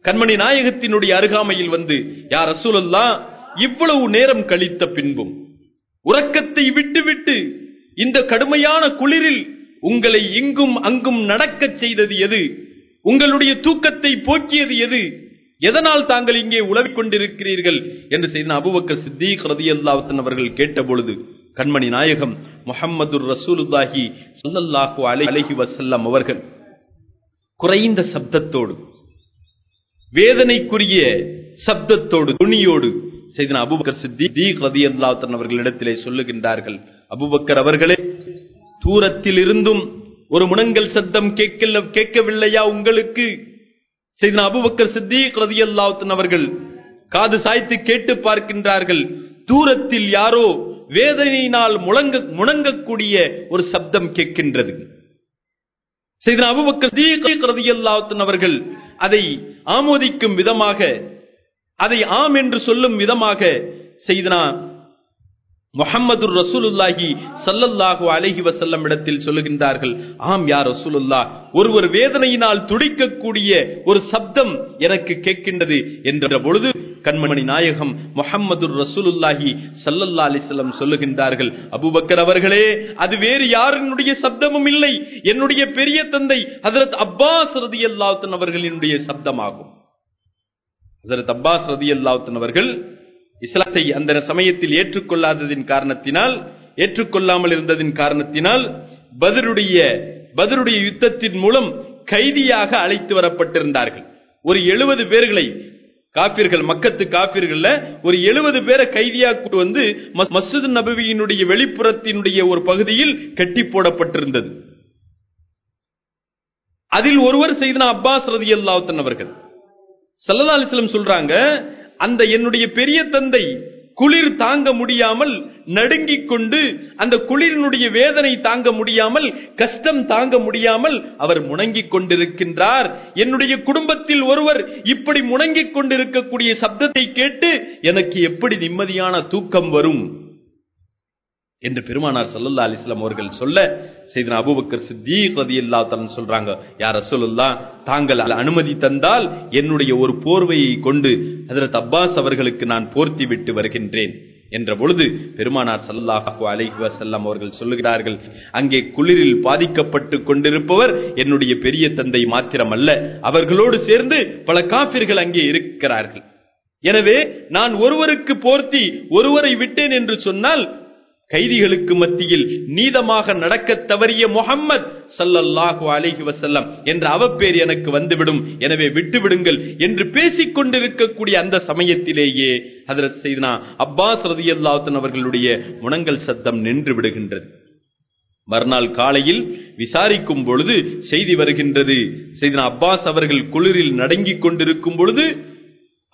கண்மணி நாயகத்தினுடைய அருகாமையில் வந்து யார் ரசூலுல்லா இவ்வளவு நேரம் கழித்த பின்பும் உறக்கத்தை விட்டுவிட்டு இந்த கடுமையான குளிரில் உங்களை இங்கும் அங்கும் நடக்கச் செய்தது எது? உங்களுடைய தூக்கத்தை போக்கியது எது? எதனால் தாங்கள் இங்கே உழவிக் கொண்டிருக்கிறீர்கள்? என்று செய்த சித்திக் ரதி அல்லாவத்தன் அவர்கள் கேட்டபொழுது கண்மணி நாயகம் முஹம்மது ரசூலுல்லாஹி அலை அலஹி வசல்லம் அவர்கள் குறைந்த சப்தத்தோடு வேதனைக்குரிய சப்தத்தோடு துணியோடு செய்தன அபுபக்கர் சித்திக் அல்லாத்தன் அவர்களிடத்திலே சொல்லுகின்றார்கள். அபுபக்கர் அவர்களே தூரத்தில் இருந்தும் ஒரு முனங்கல் சத்தம் கேட்கல கேட்கவில்லையா உங்களுக்கு? செய்தன அபுபக்கர் சித்திக் அல்லாத்தன் அவர்கள் காது சாய்த்து கேட்டு பார்க்கின்றார்கள். தூரத்தில் யாரோ வேதனையினால் முழங்க முணங்கக்கூடிய ஒரு சப்தம் கேட்கின்றது. செய்தன அபுபக்கர் சித்திக் ரதியல்லாஹு அவர்கள் அதை ஆமோதிக்கும் விதமாக அதை ஆம் என்று சொல்லும் விதமாக செய்தனா முகம்மது ரசூலுல்லாஹி சல்லல்லாஹு அலஹி வசல்லம் இடத்தில் சொல்லுகின்றார்கள் ஆம் யார் ரசூலுல்லா ஒருவர் வேதனையினால் துடிக்கக்கூடிய ஒரு சப்தம் எனக்கு கேட்கின்றது என்ற பொழுது கண்மணி நாயகம் முகம்மது ரசூலுல்லாஹி சல்லல்லா அலிஸ்லம் சொல்லுகின்றார்கள் அபுபக்கர் அவர்களே அது வேறு யாருடைய சப்தமும் இல்லை. என்னுடைய பெரிய தந்தை ஹதரத் அப்பாஸ் ரதி அல்லாத்தன் அவர்களினுடைய சப்தமாகும். ஹசரத் அப்பாஸ் ரதி அல்லாத்தன் அவர்கள் இஸ்லாத்தை அந்த சமயத்தில் ஏற்றுக்கொள்ளாததின் காரணத்தினால் ஏற்றுக்கொள்ளாமல் இருந்ததின் காரணத்தினால் பதருடைய பதருடைய யுத்தத்தின் மூலம் கைதியாக அழைத்து வரப்பட்டிருந்தார்கள். ஒரு எழுபது பேர்களை காபிர்கள் மக்கத்து காபிர்கள்ல ஒரு எழுபது பேரை கைதியாக கொண்டு வந்து மசூத் நபவியினுடைய வெளிப்புறத்தினுடைய ஒரு பகுதியில் கட்டி போடப்பட்டிருந்தது. அதில் ஒருவர் செய்தனா அப்பாஸ் ரதி அல்லாத்தன் அவர்கள். சல்லா அலிஸ்லம் சொல்றாங்க அந்த என்னுடைய பெரிய தந்தை குளிர் தாங்க முடியாமல் நடுங்கிக் கொண்டு அந்த குளிரினுடைய வேதனை தாங்க முடியாமல் கஷ்டம் தாங்க முடியாமல் அவர் முணங்கிக் கொண்டிருக்கின்றார். என்னுடைய குடும்பத்தில் ஒருவர் இப்படி முணங்கிக் கொண்டிருக்கக்கூடிய சப்தத்தை கேட்டு எனக்கு எப்படி நிம்மதியான தூக்கம் வரும்? என்று பெருமானார் சல்லல்லா அலிஸ்லாம் அவர்கள் சொல்ல செய்தன அபுபக்கர் சித்தீக் ரதி தன் சொல்றாங்க யார் ரசூலுல்லா தாங்கள் அனுமதி தந்தால் என்னுடைய ஒரு போர்வையை கொண்டு அதில் அப்பாஸ் அவர்களுக்கு நான் போர்த்தி விட்டு வருகின்றேன். என்ற பொழுது பெருமானார் சல்லாஹு அலஹி வசல்லாம் அவர்கள் சொல்லுகிறார்கள் அங்கே குளிரில் பாதிக்கப்பட்டு கொண்டிருப்பவர் என்னுடைய பெரிய தந்தை மாத்திரமல்ல அவர்களோடு சேர்ந்து பல காபிர்கள் அங்கே இருக்கிறார்கள். எனவே நான் ஒருவருக்கு போர்த்தி ஒருவரை விட்டேன் என்று சொன்னால் கைதிகளுக்கு மத்தியில் நீதமாக நடக்க தவறிய முகம்மது சல்லல்லாஹு அலஹி வசல்லம் என்ற அவப்பேர் எனக்கு வந்துவிடும். எனவே விட்டுவிடுங்கள் என்று பேசிக் கொண்டிருக்கக்கூடிய அந்த சமயத்திலேயே ஹதரத் செய்தனா அப்பாஸ் ரதியல்லாத்தன் அவர்களுடைய முனங்கல் சத்தம் நின்று விடுகின்றது. மறுநாள் காலையில் விசாரிக்கும் பொழுது செய்தி வருகின்றது. செய்தனா அப்பாஸ் அவர்கள் குளிரில் நடுங்கிக் கொண்டிருக்கும் பொழுது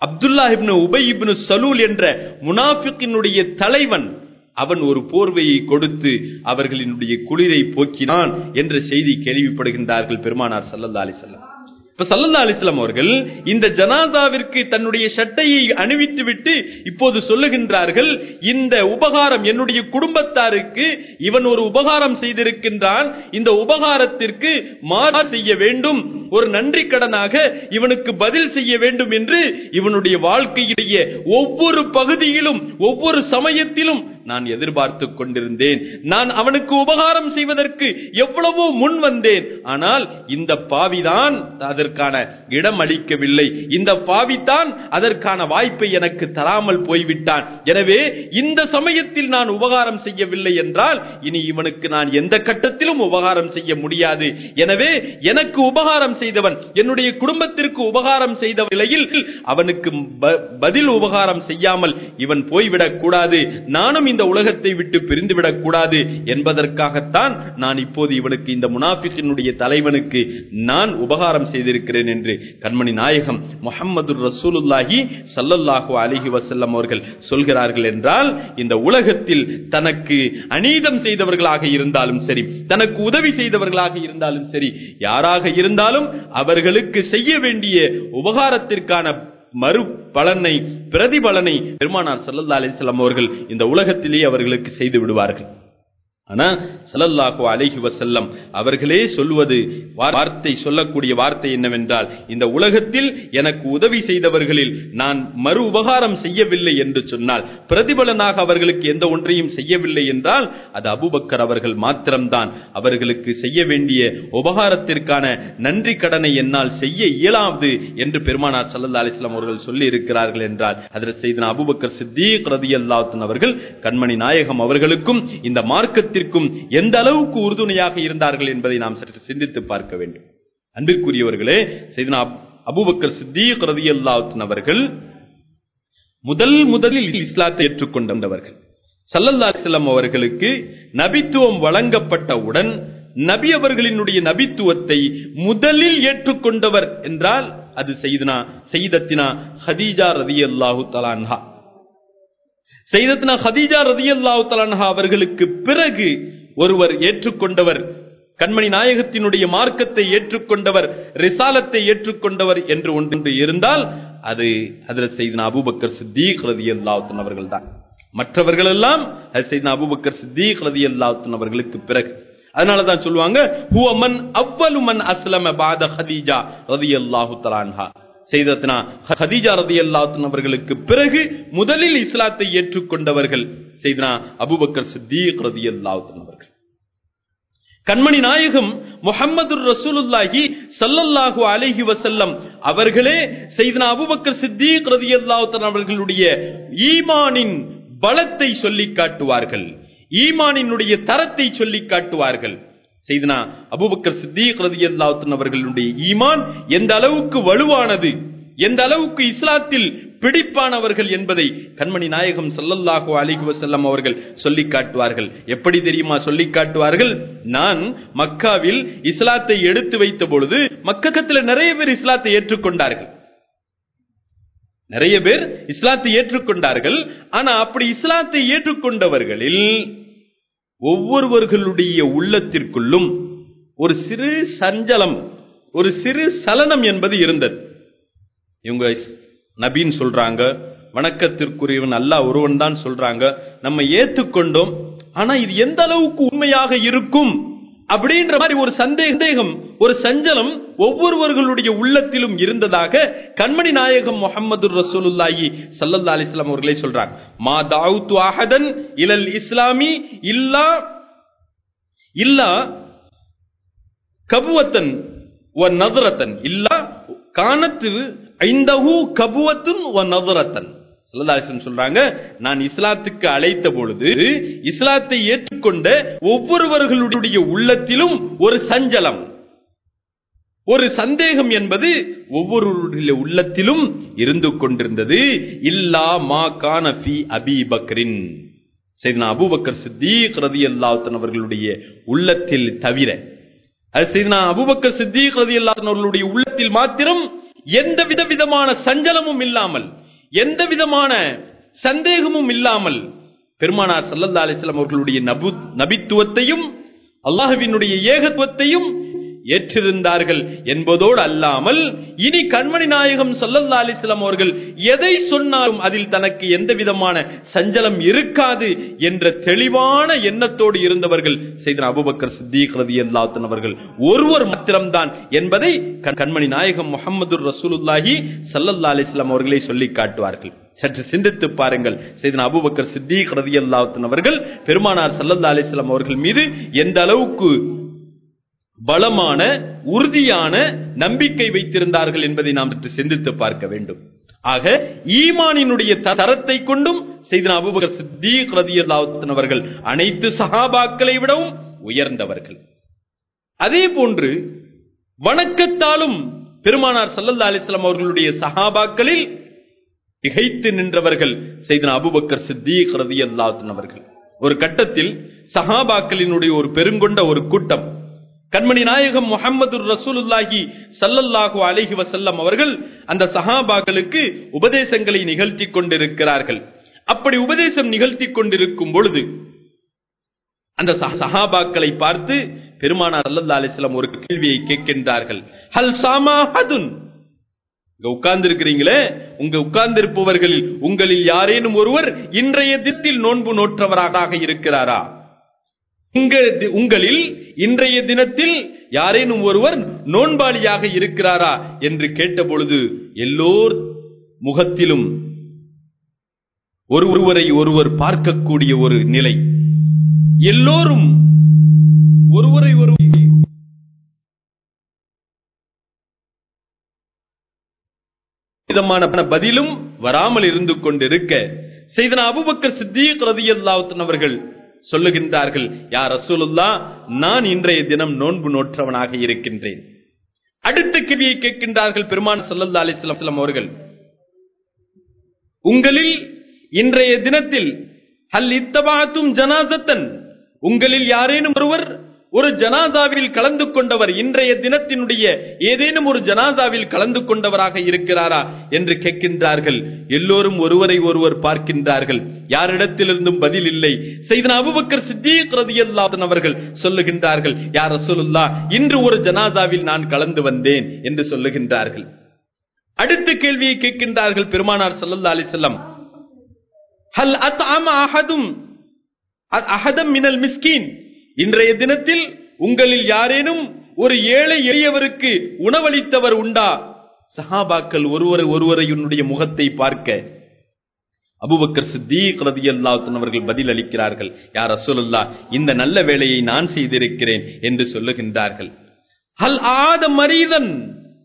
அப்துல்லா இப்னு உபை இப்னு சலூல் என்ற முனாஃபிக்கினுடைய தலைவன் அவன் ஒரு போர்வையை கொடுத்து அவர்களினுடைய குளிரை போக்கினான் என்ற செய்தி கேள்விப்படுகின்றார்கள் பெருமானார் சல்லல்லா அலிசல்லாம் இப்ப சல்லல்லா அலிஸ்லாம் அவர்கள் இந்த ஜனாதாவிற்கு தன்னுடைய சட்டையை அணிவித்து விட்டு இப்போது சொல்லுகின்றார்கள் இந்த உபகாரம் என்னுடைய குடும்பத்தாருக்கு இவன் ஒரு உபகாரம் செய்திருக்கின்றான் இந்த உபகாரத்திற்கு மாறா செய்ய வேண்டும் ஒரு நன்றி கடனாக இவனுக்கு பதில் செய்ய வேண்டும் என்று இவனுடைய வாழ்க்கையுடைய ஒவ்வொரு பகுதியிலும் ஒவ்வொரு சமயத்திலும் நான் எதிர்பார்த்து கொண்டிருந்தேன். நான் அவனுக்கு உபகாரம் செய்வதற்கு எவ்வளவோ முன் வந்தேன். ஆனால் இந்த பாவிதான் அதற்கான இடம் அளிக்கவில்லை. இந்த பாவித்தான் அதற்கான வாய்ப்பை எனக்கு தராமல் போய்விட்டான். எனவே இந்த சமயத்தில் நான் உபகாரம் செய்யவில்லை என்றால் இனி இவனுக்கு நான் எந்த கட்டத்திலும் உபகாரம் செய்ய முடியாது. எனவே எனக்கு உபகாரம் செய்தவன் என்னுடைய குடும்பத்திற்கு உபகாரம் செய்த நிலையில் அவனுக்கு பதில் உபகாரம் செய்யாமல் இவன் போய்விடக் கூடாது. நானும் இந்த உலகத்தை விட்டு பிரிந்துவிடக் கூடாது என்பதற்காகத்தான் நான் இப்போது இவனுக்கு இந்த முனாஃபிக்கினுடைய தலைவனுக்கு நான் உபகாரம் செய்திருக்கிறேன் என்று கண்மணி நாயகம் முகம்மது ரசூலுல்லாஹி சல்லல்லாஹு அலிஹி வசல்லம் அவர்கள் சொல்கிறார்கள் என்றால் இந்த உலகத்தில் தனக்கு அநீதம் செய்தவர்களாக இருந்தாலும் சரி தனக்கு உதவி செய்தவர்களாக இருந்தாலும் சரி யாராக இருந்தாலும் அவர்களுக்கு செய்ய வேண்டிய உபகாரத்திற்கான மறு பலனை பிரதிபலனை பெருமானார் ஸல்லல்லாஹு அலைஹி அவர்கள் இந்த உலகத்திலேயே அவர்களுக்கு செய்து விடுவார்கள். ஆனா ஸல்லல்லாஹு அலைஹி வசல்லம் அவர்களே சொல்வது வார்த்தை சொல்லக்கூடிய வார்த்தை என்னவென்றால் இந்த உலகத்தில் எனக்கு உதவி செய்தவர்களில் நான் மறு உபகாரம் செய்யவில்லை என்று சொன்னால் பிரதிபலனாக அவர்களுக்கு எந்த ஒன்றையும் செய்யவில்லை என்றால் அது அபுபக்கர் அவர்கள் மாத்திரம்தான். அவர்களுக்கு செய்ய வேண்டிய உபகாரத்திற்கான நன்றி கடனை என்னால் செய்ய இயலாது என்று பெருமானார் சல்லா அலிஸ்லாம் அவர்கள் சொல்லி இருக்கிறார்கள் என்றால் அதில் செய்தன அபூபக்கர் சித்தீக் அல்லாத்தன் அவர்கள் கண்மணி நாயகம் அவர்களுக்கும் இந்த மார்க்கத்தில் மார்க்கத்திற்கும் எந்த அளவுக்கு உறுதுணையாக இருந்தார்கள் என்பதை நாம் சற்று சிந்தித்து பார்க்க வேண்டும். அன்பிற்குரியவர்களே செய்தன அபூபக்கர் சித்தீக் ரதியல்லாஹு அவர்கள் முதல் முதலில் இஸ்லாத்தை ஏற்றுக்கொண்டவர்கள் சல்லல்லா செல்லம் அவர்களுக்கு நபித்துவம் வழங்கப்பட்டவுடன் நபி அவர்களினுடைய நபித்துவத்தை முதலில் ஏற்றுக்கொண்டவர் என்றால் அது செய்தனா செய்தத்தினா ஹதீஜா ரதி அல்லாஹு தலான்ஹா செய்தத்னா ஹதீஜா ரதியல்லாஹு தலான்ஹா அவர்களுக்கு பிறகு ஒருவர் ஏற்றுக்கொண்டவர் கண்மணி நாயகத்தினுடைய மார்க்கத்தை ஏற்றுக்கொண்டவர் ரிசாலத்தை ஏற்றுக்கொண்டவர் என்று ஒன்று இருந்தால் அது அதில் செய்தன அபுபக்கர் சித்தீக் ரதியல்லாஹு அவர்கள் தான் மற்றவர்கள் எல்லாம் அது செய்தனா அபுபக்கர் சித்தீக் ரதியல்லாஹு அவர்களுக்கு பிறகு. அதனால தான் சொல்லுவாங்க ஹுவமன் அவ்வலுமன் அஸ்லம பாத ஹதீஜா ரதியல்லாஹு தலான்ஹா செய்தத்னா ஹதீஜா அவர்களுக்கு பிறகு முதலில் இஸ்லாத்தை ஏற்றுக்கொண்டவர்கள் செய்தனா அபுபக்கர் சித்தீக் ரதியல்லாஹு அவர்கள். கண்மணி நாயகம் முகமது ரசூலுல்லாஹி சல்லல்லாஹு அலஹி வசல்லம் அவர்களே செய்தனா அபுபக்கர் சித்தீக் ரதி தஆலா அவர்களுடைய ஈமானின் பலத்தை சொல்லி காட்டுவார்கள். ஈமானினுடைய தரத்தை சொல்லி காட்டுவார்கள். செய்தனா அபூபக்கர் சித்திக் ரதியல்லாத்தன் அவர்களுடைய ஈமான் எந்த அளவுக்கு வலுவானது எந்த அளவுக்கு இஸ்லாத்தில் பிடிப்பானவர்கள் என்பதை கண்மணி நாயகம் ஸல்லல்லாஹு அலைஹி வஸல்லம் அவர்கள் சொல்லி காட்டுவார்கள். எப்படி தெரியுமா சொல்லி காட்டுவார்கள்? நான் மக்காவில் இஸ்லாத்தை எடுத்து வைத்த பொழுது மக்கத்தில் நிறைய பேர் இஸ்லாத்தை ஏற்றுக்கொண்டார்கள். நிறைய பேர் இஸ்லாத்தை ஏற்றுக்கொண்டார்கள். ஆனா அப்படி இஸ்லாத்தை ஏற்றுக்கொண்டவர்களில் ஒவ்வொருவர்களுடைய உள்ளத்திற்குள்ளும் ஒரு சிறு சஞ்சலம் ஒரு சிறு சலனம் என்பது இருந்தது. இவங்க நபின்னு சொல்றாங்க வணக்கத்திற்குரியவன் அல்லாஹ் ஒருவன் தான் சொல்றாங்க நம்ம ஏத்துக்கொண்டோம் ஆனா இது எந்த அளவுக்கு உண்மையாக இருக்கும்? அப்படின்ற மாதிரி ஒரு சந்தேகம் ஒரு சஞ்சலம் ஒவ்வொருவர்களுடைய உள்ளத்திலும் இருந்ததாக கண்மணி நாயகம் முகமது ரசூலுல்லாஹி சல்லல்லா அலிஸ்லாம் அவர்களே சொல்றாங்க. மா தாவுத்து அஹதன் இலல் இஸ்லாமி இல்லா இல்லா கபுவத்தன் வ நதுரத்தன். இல்லா கானத்து ஐந்தகு கபுவத்தும் வ நதுரத்தன். சல்லல்லாஹு சொல்றாங்க நான் இஸ்லாத்துக்கு அழைத்த பொழுது இஸ்லாத்தை ஏற்றுக்கொண்ட ஒவ்வொருவர்களுடைய உள்ளத்திலும் ஒரு சஞ்சலம். ஒரு சந்தேகம் என்பது ஒவ்வொருவருடைய உள்ளத்திலும் இருந்து கொண்டிருந்தது. இல்லா மா கானபி அபி பக்ரின். சரி அபுபக்கர் சித்தீக் ரதியல்லாஹு அவர்களுடைய உள்ளத்தில் தவிர அது செய்தனா அபூபக்கர் சித்தீக் ரதியல்லாஹு அவர்களுடைய உள்ளத்தில் மாத்திரம் எந்த வித விதமான சஞ்சலமும் இல்லாமல் எந்த விதமான சந்தேகமும் இல்லாமல் பெருமானார் சல்லல்லா அலிஸ்லாம் அவர்களுடைய நபு நபித்துவத்தையும் அல்லாஹுவினுடைய ஏகத்துவத்தையும் ஏற்றிருந்தார்கள் என்பதோடு அல்லாமல் இனி கண்மணி நாயகம் சல்லல்லா அலிஸ்லாம் அவர்கள் எதை சொன்னாலும் அதில் தனக்கு எந்த விதமான சஞ்சலம் இருக்காது என்ற தெளிவான எண்ணத்தோடு இருந்தவர்கள் செய்த அபுபக்கர் சித்திக் ரதி அல்லாத்தன் அவர்கள். ஒருவர் மாத்திரம்தான் என்பதை கண்மணி நாயகம் முகமது ரசூலுல்லாஹி சல்லல்லா அலிஸ்லாம் அவர்களை சொல்லி காட்டுவார்கள். சற்று சிந்தித்து பாருங்கள். செய்தன அபுபக்கர் சித்தீக் ரதி அல்லாத்தன் அவர்கள் பெருமானார் சல்லல்லா அலிஸ்லாம் அவர்கள் மீது எந்த அளவுக்கு பலமான உறுதியான நம்பிக்கை வைத்திருந்தார்கள் என்பதை நாம் சற்று சிந்தித்து பார்க்க வேண்டும். ஆக ஈமானினுடைய தரத்தை கொண்டும் செய்தன அபுபக்கர் சித்தீக் அவர்கள் அனைத்து சஹாபாக்களை விடவும் உயர்ந்தவர்கள். அதே போன்று வணக்கத்தாலும் பெருமானார் சல்லல்லா அலிஸ்லாம் அவர்களுடைய சஹாபாக்களில் திகைத்து நின்றவர்கள் செய்தன அபுபக்கர் சித்தீக் ரதியல்லாஹு அவர்கள். ஒரு கட்டத்தில் சஹாபாக்களினுடைய ஒரு பெருங்கொண்ட ஒரு கூட்டம் கண்மணி நாயகம் முகமது ரசூலுல்லாஹி சல்லல்லாஹு அலஹி வசல்லம் அவர்கள் அந்த சஹாபாக்களுக்கு உபதேசங்களை நிகழ்த்தி கொண்டிருக்கிறார்கள். அப்படி உபதேசம் நிகழ்த்தி கொண்டிருக்கும் பொழுது அந்த சஹாபாக்களை பார்த்து பெருமானார் அல்லல்லா அலிஸ்லாம் ஒரு கேள்வியை கேட்கின்றார்கள். ஹல் சாமாஹதுன் இங்க உட்கார்ந்து இருக்கிறீங்களே உங்க உட்கார்ந்திருப்பவர்களில் உங்களில் யாரேனும் ஒருவர் இன்றைய தித்தில் நோன்பு நோற்றவராக இருக்கிறாரா? உங்க உங்களில் இன்றைய தினத்தில் யாரேனும் ஒருவர் நோன்பாளியாக இருக்கிறாரா என்று கேட்டபொழுது எல்லோர் முகத்திலும் ஒரு ஒருவரை ஒருவர் பார்க்கக்கூடிய ஒரு நிலை. எல்லோரும் ஒருவரை ஒரு விதமான பதிலும் வராமல் இருந்து கொண்டிருக்க செய்தன அபுபக்கர் சித்தி ரதியல்லாஹு அவர்கள் சொல்லுகின்றார்கள் யார் ரசூலுல்லா நான் இன்றைய தினம் நோன்பு நோற்றவனாக இருக்கின்றேன். அடுத்த கேள்வியை கேட்கின்றார்கள் பெருமான் சல்லல்லா அலிஸ்லாம் அவர்கள். உங்களில் இன்றைய தினத்தில் ஹல் இத்தபாத்தும் ஜனாசத்தன் உங்களில் யாரேனும் ஒருவர் ஒரு ஜனாசாவில் கலந்து கொண்டவர் இன்றைய தினத்தினுடைய ஏதேனும் ஒரு ஜனாசாவில் கலந்து கொண்டவராக இருக்கிறாரா என்று கேட்கின்றார்கள். எல்லோரும் ஒருவரை ஒருவர் பார்க்கின்றார்கள். யாரிடத்திலிருந்தும் பதில் இல்லை. செய்தன அபுபக்கர் சித்தீக் அவர்கள் சொல்லுகின்றார்கள் யார் ரசூலுல்லா இன்று ஒரு ஜனாசாவில் நான் கலந்து வந்தேன் என்று சொல்லுகின்றார்கள். அடுத்த கேள்வியை கேட்கின்றார்கள் பெருமானார் சல்லல்லா அலைஹி ஹல் அத் அஹதும் அஹதம் மினல் மிஸ்கின்? இன்றைய தினத்தில் உங்களில் யாரேனும் ஒரு ஏழை எளியவருக்கு உணவளித்தவர் உண்டா? சஹாபாக்கள் ஒருவர் ஒருவரையுடைய முகத்தை பார்க்க. அபுபக்கர் சித்தீக் ரதியல்லாஹு அவர்கள் பதில் அளிக்கிறார்கள் யார் அசோல்லா இந்த நல்ல வேலையை நான் செய்திருக்கிறேன் என்று சொல்லுகின்றார்கள். ஹல் ஆத மரீதன்?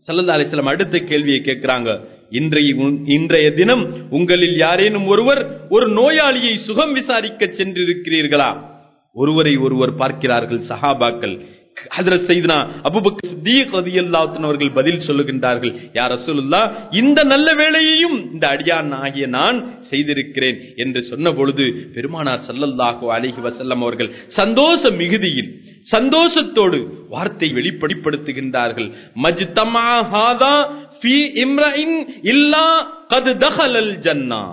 சல்லல்லா அலிஸ்லாம் அடுத்த கேள்வியை கேட்கிறாங்க. இன்றைய இன்றைய தினம் உங்களில் யாரேனும் ஒருவர் ஒரு நோயாளியை சுகம் விசாரிக்க சென்றிருக்கிறீர்களா? ஒருவரை ஒருவர் பார்க்கிறார்கள் சஹாபாக்கள். ஹதரத் செய்தனா அபுபக்கர் சித்தீக் அவர்கள் பதில் சொல்லுகின்றார்கள் யார் ரசூலுல்லாஹ் இந்த நல்ல வேலையையும் இந்த அடியான் ஆகிய நான் செய்திருக்கிறேன் என்று சொன்ன பொழுது பெருமானார் சல்லல்லாஹோ அலிஹி வசல்லம் அவர்கள் சந்தோஷ மிகுதியில் சந்தோஷத்தோடு வார்த்தை வெளிப்படிப்படுத்துகின்றார்கள் மஜ்தமாஹாதா இம்ரஇன் இல்லா கது தஹலல் ஜன்னா.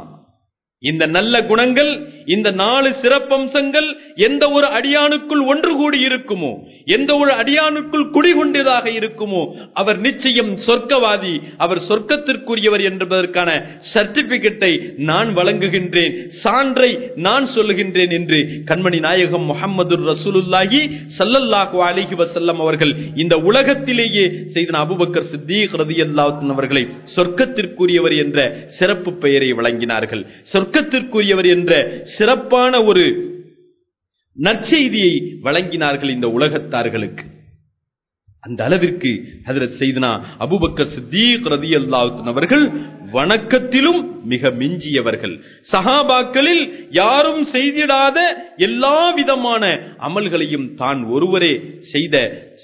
இந்த நல்ல குணங்கள் இந்த நாலு சிறப்பம்சங்கள் எந்த ஒரு அடியானுக்குள் ஒன்று கூடி இருக்குமோ எந்த ஒரு அடியானுக்குள் குடிகொண்டதாக இருக்குமோ அவர் நிச்சயம் சொர்க்கவாதி அவர் சொர்க்கத்திற்குரியவர் என்பதற்கான சர்டிபிகேட்டை நான் வழங்குகின்றேன் சான்றை நான் சொல்லுகின்றேன் என்று கண்மணி நாயகம் முகமது ரசூலுல்லாஹி சல்லல்லாஹு அலிஹி வசல்லம் அவர்கள் இந்த உலகத்திலேயே செய்தன அபுபக்கர் சித்தீக் ரதியல்லாஹு அவர்களை சொர்க்கத்திற்குரியவர் என்ற சிறப்பு பெயரை வழங்கினார்கள். சொர்க்கத்திற்குரியவர் என்ற சிறப்பான ஒரு நற்செய்தியை வழங்கினார்கள் இந்த உலகத்தார்களுக்கு. அந்த அளவிற்கு ஹதரத் செய்தனா அபுபக்கர் சித்தீக் ரதியல்லாஹு அவர்கள் வணக்கத்திலும் மிக மிஞ்சியவர்கள். சஹாபாக்களில் யாரும் செய்திடாத எல்லா விதமான அமல்களையும் தான் ஒருவரே செய்த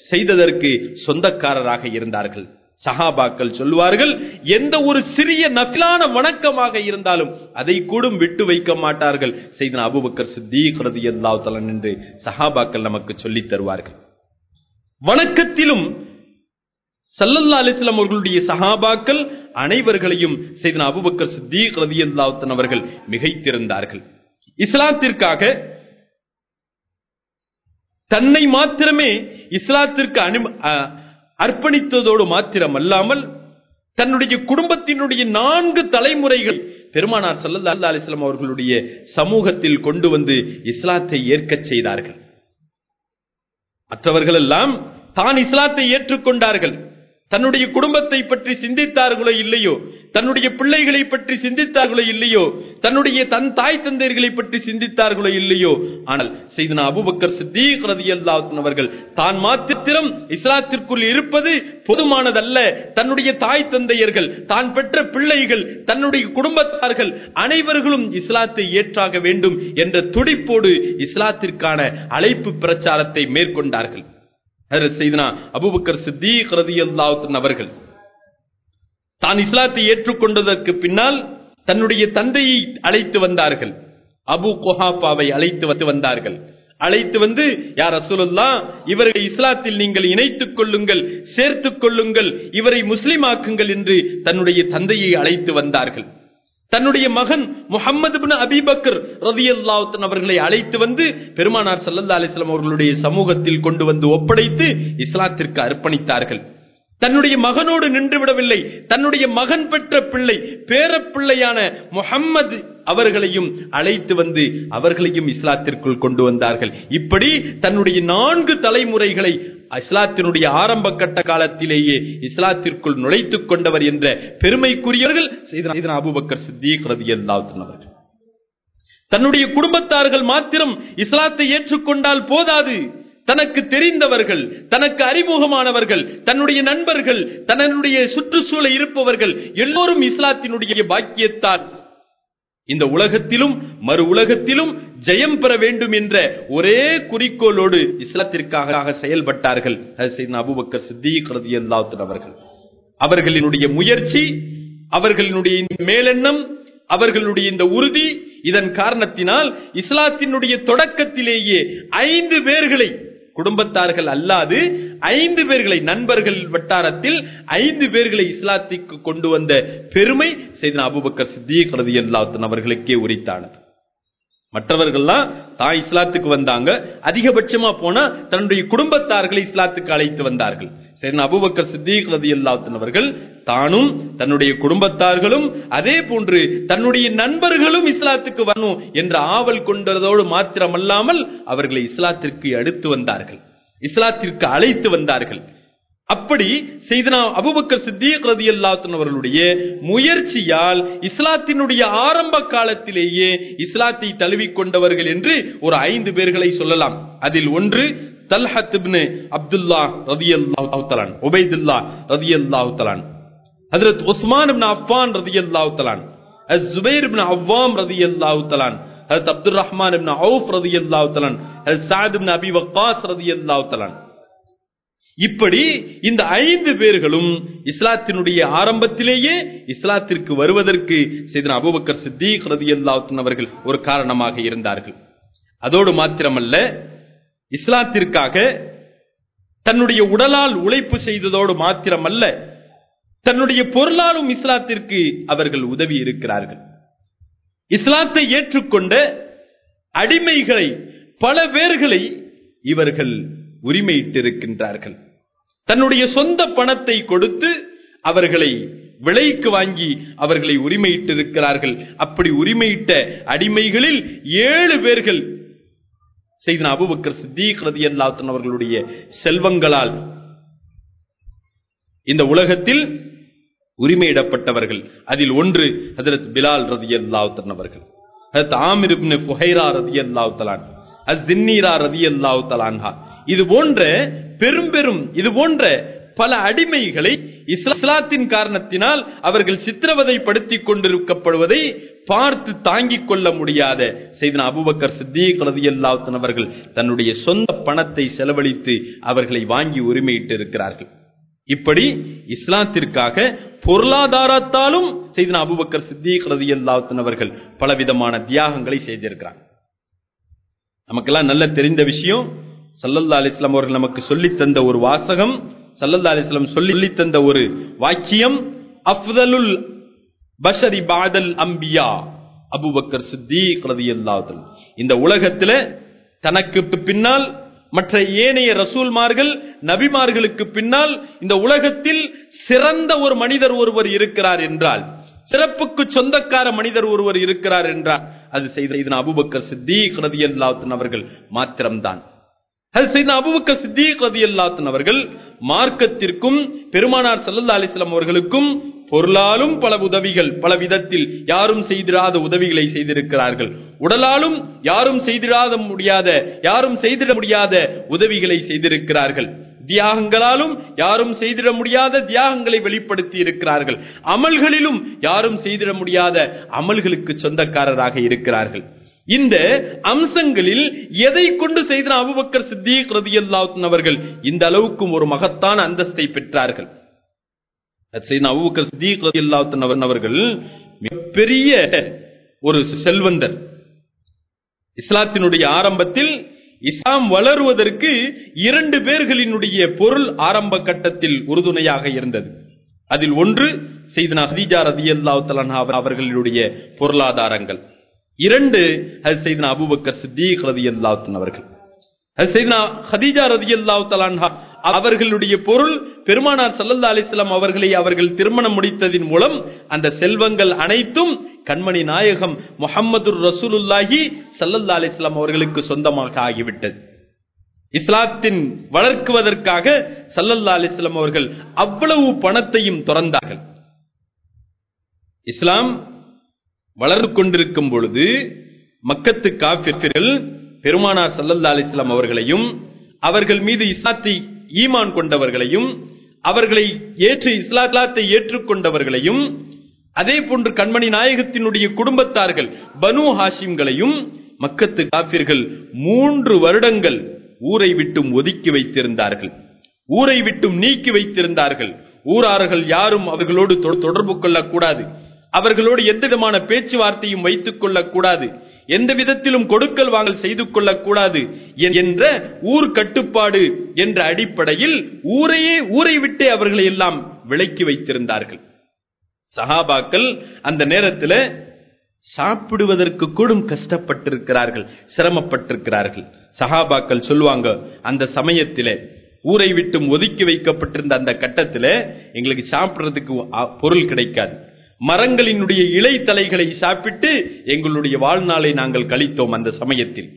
செய்ததற்கு சொந்தக்காரராக இருந்தார்கள். சஹாபாக்கள் சொல்லுவார்கள் எந்த ஒரு சிறிய நஃபிலான வணக்கமாக இருந்தாலும் அதை கூடும் விட்டு வைக்க மாட்டார்கள். செய்தன அபுபக்கர் சித்தீக் எல்லாத்தலன் என்று சஹாபாக்கள் நமக்கு சொல்லித் தருவார்கள். வணக்கத்திலும் சல்லல்லா அலிஸ்லாம் அவர்களுடைய சஹாபாக்கள் அனைவர்களையும் செய்தன அபுபக்கர் சித்தீக் அல்லாத்தன் அவர்கள் மிகைத்திருந்தார்கள் இஸ்லாத்திற்காக தன்னை மாத்திரமே இஸ்லாத்திற்கு அனு அர்ப்பணித்ததோடு மாத்திரம் அல்லாமல் தன்னுடைய குடும்பத்தினுடைய நான்கு தலைமுறைகள் பெருமானார் சல்லல்லா அலிஸ்லாம் அவர்களுடைய சமூகத்தில் கொண்டு வந்து இஸ்லாத்தை ஏற்கச் செய்தார்கள். மற்றவர்கள் எல்லாம் தான் இஸ்லாத்தை ஏற்றுக்கொண்டார்கள். தன்னுடைய குடும்பத்தை பற்றி சிந்தித்தார்களோ இல்லையோ தன்னுடைய பிள்ளைகளை பற்றி சிந்தித்தார்களோ இல்லையோ தன்னுடைய தன் தாய் தந்தையர்களை பற்றி சிந்தித்தார்களோ இல்லையோ ஆனால் செய்தனா அபுபக்கர் சித்தீக் ரதி அவர்கள் தான் மாத்திரம் இஸ்லாத்திற்குள் இருப்பது பொதுமானதல்ல. தன்னுடைய தாய் தந்தையர்கள் தான் பெற்ற பிள்ளைகள் தன்னுடைய குடும்பத்தார்கள் அனைவர்களும் இஸ்லாத்தை ஏற்றாக வேண்டும் என்ற துடிப்போடு இஸ்லாத்திற்கான அழைப்பு பிரச்சாரத்தை மேற்கொண்டார்கள். செய்தனா அபுபக்கர் சித்தீக் ரதியல்லாஹு அவர்கள் தான் இஸ்லாத்தை ஏற்றுக்கொண்டதற்கு பின்னால் தன்னுடைய தந்தையை அழைத்து வந்தார்கள். அபு குஹாஃபாவை அழைத்து வந்து வந்தார்கள். அழைத்து வந்து யார் அசுலுல்லா இவரை இஸ்லாத்தில் நீங்கள் இணைத்துக் கொள்ளுங்கள் சேர்த்துக் கொள்ளுங்கள் இவரை முஸ்லிமாக்குங்கள் என்று தன்னுடைய தந்தையை அழைத்து வந்தார்கள். தன்னுடைய மகன் முகமது பின் அபிபக்கர் ரதியல்லாவுத்தன் அவர்களை அழைத்து வந்து பெருமானார் சல்லல்லா அலிஸ்லாம் அவர்களுடைய சமூகத்தில் கொண்டு வந்து ஒப்படைத்து இஸ்லாத்திற்கு அர்ப்பணித்தார்கள். தன்னுடைய மகனோடு நின்று விடவில்லை தன்னுடைய மகன் பெற்ற பிள்ளை பேரப்பிள்ளையான முகம்மது அவர்களையும் அழைத்து வந்து அவர்களையும் இஸ்லாத்திற்குள் கொண்டு வந்தார்கள். இப்படி தன்னுடைய நான்கு தலைமுறைகளை இஸ்லாத்தினுடைய ஆரம்ப கட்ட காலத்திலேயே இஸ்லாத்திற்குள் நுழைத்துக் கொண்டவர் என்ற பெருமைக்குரியவர்கள் அபுபக்கர் சித்திக் ரதியல்லாவுத்தன் அவர்கள். தன்னுடைய குடும்பத்தார்கள் மாத்திரம் இஸ்லாத்தை ஏற்றுக்கொண்டால் போதாது. தனக்கு தெரிந்தவர்கள் தனக்கு அறிமுகமானவர்கள் தன்னுடைய நண்பர்கள் தன்னுடைய சுற்றுச்சூழல் இருப்பவர்கள் எல்லோரும் இஸ்லாத்தினுடைய பாக்கியத்தால் இந்த உலகத்திலும் மறு உலகத்திலும் ஜெயம் பெற வேண்டும் என்ற ஒரே குறிக்கோளோடு இஸ்லாத்திற்காக செயல்பட்டார்கள் அபுபக்கர் சித்திக் அவர்கள். அவர்களினுடைய முயற்சி அவர்களினுடைய மேலெண்ணம் அவர்களுடைய இந்த உறுதி இதன் காரணத்தினால் இஸ்லாத்தினுடைய தொடக்கத்திலேயே ஐந்து பேர்களை குடும்பத்தார்கள் அல்லாது ஐந்து பேர்களை நண்பர்கள் வட்டாரத்தில் ஐந்து பேர்களை இஸ்லாத்திற்கு கொண்டு வந்த பெருமை செய்த அபுபக்கர் சித்திக் ரதி அல்லாத்தன் அவர்களுக்கே உரித்தானது. மற்றவர்கள்லாம் தான் இஸ்லாத்துக்கு வந்தாங்க அதிகபட்சமா போனா தன்னுடைய குடும்பத்தார்களை இஸ்லாத்துக்கு அழைத்து வந்தார்கள். சரி அபுபக்கர் சித்திக் ரதி அல்லாத்தன் அவர்கள் தானும் தன்னுடைய குடும்பத்தார்களும் அதே போன்று தன்னுடைய நண்பர்களும் இஸ்லாத்துக்கு வரணும் என்ற ஆவல் கொண்டதோடு மாத்திரமல்லாமல் அவர்களை இஸ்லாத்திற்கு அடுத்து வந்தார்கள். இஸ்லாத்திற்கு அழைத்து வந்தார்கள். அப்படி செய்தனா அபுபக்கர் சித்திக் ரதி அல்லாத்தன் அவர்களுடைய முயற்சியால் இஸ்லாத்தினுடைய ஆரம்ப காலத்திலேயே இஸ்லாத்தை தழுவிக்கொண்டவர்கள் என்று ஒரு ஐந்து பேர்களை சொல்லலாம். அதில் ஒன்று தல்ஹத் அப்துல்லா ரதி அல்லாஹ் உபைதுல்லா ரதியல்லாஹு தலான் ஹஜரத் உஸ்மான் இப்னு அஃபான் ரதியல்லாஹு தலான் ஹஸ் ஜுபைர் இப்னு அவ்வாம் ரதியல்லாஹு தலான் ஹஜரத் அப்துல் ரஹ்மான் இப்னு அவுஃப் ரதியல்லாஹு தலான் ஹஸ் சாத் இப்னு அபி வக்காஸ் ரதியல்லாஹு தலான் இப்படி இந்த ஐந்து பேர்களும் இஸ்லாத்தினுடைய ஆரம்பத்திலேயே இஸ்லாத்திற்கு வருவதற்கு செய்தன அபுபக்கர் சித்திக் ரதியல்லாஹு அவர்கள் ஒரு காரணமாக இருந்தார்கள். அதோடு மாத்திரமல்ல இஸ்லாத்திற்காக தன்னுடைய உடலால் உழைப்பு செய்ததோடு மாத்திரமல்ல தன்னுடைய பொருளாலும் இஸ்லாத்திற்கு அவர்கள் உதவி இருக்கிறார்கள். இஸ்லாத்தை ஏற்றுக்கொண்ட அடிமைகளை பல பேர்களை இவர்கள் உரிமையிட்டிருக்கின்றார்கள். தன்னுடைய சொந்த பணத்தை கொடுத்து அவர்களை விலைக்கு வாங்கி அவர்களை உரிமையிட்டிருக்கிறார்கள். அப்படி உரிமையிட்ட அடிமைகளில் ஏழு பேர்கள் செய்தன அபுபக்கர் சித்தீக் ரதி அல்லாத்தன் அவர்களுடைய செல்வங்களால் இந்த உலகத்தில் உரிமையிடப்பட்டவர்கள். அதில் ஒன்று ஹதரத் பிலால் ரதி அல்லாவுத்தன் அவர்கள். ஹதரத் ஆமிர் இப்னு ஃபுஹைரா ரதி அல்லாவுத்தலான் அது தின்னீரா ரதி அல்லாவுத்தலான்ஹா இது போன்ற பெரும் பெரும் இது போன்ற பல அடிமைகளை இஸ்லாத்தின் காரணத்தினால் அவர்கள் சித்திரவதைப்படுத்திக் கொண்டிருக்கப்படுவதை பார்த்து தாங்கிக் கொள்ள முடியாத செய்தன அபுபக்கர் சித்திக் ரதியல்லாத்தன் அவர்கள் தன்னுடைய சொந்த பணத்தை செலவழித்து அவர்களை வாங்கி உரிமையிட்டு இருக்கிறார்கள் இப்படி இஸ்லாத்திற்காக பொருளாதாரத்தாலும் செய்தன அபுபக்கர் சித்திக் ரதியல்லாத்தன் அவர்கள் பலவிதமான தியாகங்களை செய்திருக்கிறார். நமக்கெல்லாம் நல்ல தெரிந்த விஷயம் சல்லல்லா அலிஸ்லாம் அவர்கள் நமக்கு சொல்லித் தந்த ஒரு வாசகம் சல்லல்லா அலிஸ்லாம் சொல்லி தந்த ஒரு வாக்கியம் அஃதலுல் பஷரி பாதல் அம்பியா அபுபக்கர் சித்திக் ரதியல்லாஹு இந்த உலகத்துல தனக்கு பின்னால் மற்ற ஏனைய ரசூல்மார்கள் நபிமார்களுக்கு பின்னால் இந்த உலகத்தில் சிறந்த ஒரு மனிதர் ஒருவர் இருக்கிறார் என்றால் சிறப்புக்கு சொந்தக்கார மனிதர் ஒருவர் இருக்கிறார் என்றால் அது செய்த அபுபக்கர் சித்திக் அல்லாத்தன் அவர்கள் மாத்திரம்தான். அது செய்த அபுபக்கர் சித்திக் அல்லாத்தன் அவர்கள் மார்க்கத்திற்கும் பெருமானார் சல்லல்லா அலிஸ்லாம் அவர்களுக்கும் பொருளாலும் பல உதவிகள் பல விதத்தில் யாரும் செய்திராத உதவிகளை செய்திருக்கிறார்கள். உடலாலும் யாரும் செய்திடாத முடியாத யாரும் செய்திட முடியாத உதவிகளை செய்திருக்கிறார்கள். தியாகங்களாலும் யாரும் செய்திட முடியாத தியாகங்களை வெளிப்படுத்தி இருக்கிறார்கள் அமல்களிலும் யாரும் செய்திட முடியாத அமல்களுக்கு சொந்தக்காரராக இருக்கிறார்கள். இந்த அம்சங்களில் எதை கொண்டு செய்த அபுபக்கர் சித்திக் ரதியல்லாஹு அவர்கள் இந்த அளவுக்கும் ஒரு மகத்தான அந்தஸ்தை பெற்றார்கள். அபுபக்கர் சித்திக் ரதியல்லாஹு அவர்கள் மிகப்பெரிய ஒரு செல்வந்தர். இஸ்லாத்தினுடைய ஆரம்பத்தில் இஸ்லாம் வளருவதற்கு இரண்டு பேர்களினுடைய பொருள் ஆரம்ப கட்டத்தில் உறுதுணையாக இருந்தது. அதில் ஒன்று செய்தனா ஹதீஜா ரதியல்லாஹு தஆலா அவர்களுடைய பொருளாதாரங்கள். இரண்டு அது செய்தனா அபுபக்கர் சித்தீக் ரதி தஆலா அவர்கள். அது செய்தனா ஹதீஜா ரதியல்லாஹு தஆலா அவர்களுடைய பொருள் பெருமானார் ஸல்லல்லாஹு அலிஸ்லாம் அவர்களை அவர்கள் திருமணம் முடித்ததின் மூலம் அந்த செல்வங்கள் அனைத்தும் கண்மணி நாயகம் முகமது ரசூலுல்லாஹி சல்லல்லா அலிஸ்லாம் அவர்களுக்கு சொந்தமாக ஆகிவிட்டது. இஸ்லாத்தின் வளர்க்குவதற்காக சல்லல்லா அலிஸ்லாம் அவர்கள் அவ்வளவு பணத்தையும் துறந்தார்கள். இஸ்லாம் வளர்ந்து கொண்டிருக்கும் பொழுது மக்கத்து காபிர்கள் பெருமானார் சல்லல்லா அலிஸ்லாம் அவர்களையும் அவர்கள் மீது இஸ்லாத்தை ஈமான் கொண்டவர்களையும் அவர்களை ஏற்று இஸ்லாத்தை ஏற்றுக்கொண்டவர்களையும் அதே போன்று கண்மணி நாயகத்தினுடைய குடும்பத்தார்கள் பனு ஹாஷிம்களையும் மக்கத்து காபிர்கள் மூன்று வருடங்கள் ஊரை விட்டும் ஒதுக்கி வைத்திருந்தார்கள். ஊரை விட்டும் நீக்கி வைத்திருந்தார்கள். ஊரார்கள் யாரும் அவர்களோடு தொ- தொடர்பு கொள்ளக்கூடாது. அவர்களோடு எந்த விதமான பேச்சுவார்த்தையும் வைத்துக் கொள்ளக்கூடாது. எந்த விதத்திலும் கொடுக்கல் வாங்கல் செய்து கொள்ளக்கூடாது என்- என்ற ஊர் கட்டுப்பாடு என்ற அடிப்படையில் ஊரையே ஊரை விட்டே அவர்களை எல்லாம் விலக்கி வைத்திருந்தார்கள். சஹாபாக்கள் அந்த நேரத்தில் சாப்பிடுவதற்கு கூடும் கஷ்டப்பட்டிருக்கிறார்கள் சிரமப்பட்டிருக்கிறார்கள். சஹாபாக்கள் சொல்லுவாங்க அந்த சமயத்தில் ஊரை விட்டும் ஒதுக்கி வைக்கப்பட்டிருந்த அந்த கட்டத்தில் எங்களுக்கு சாப்பிடுறதுக்கு அ- பொருள் கிடைக்காது. மரங்களினுடைய இலை தலைகளை சாப்பிட்டு எங்களுடைய வாழ்நாளை நாங்கள் கழித்தோம் அந்த சமயத்தில்.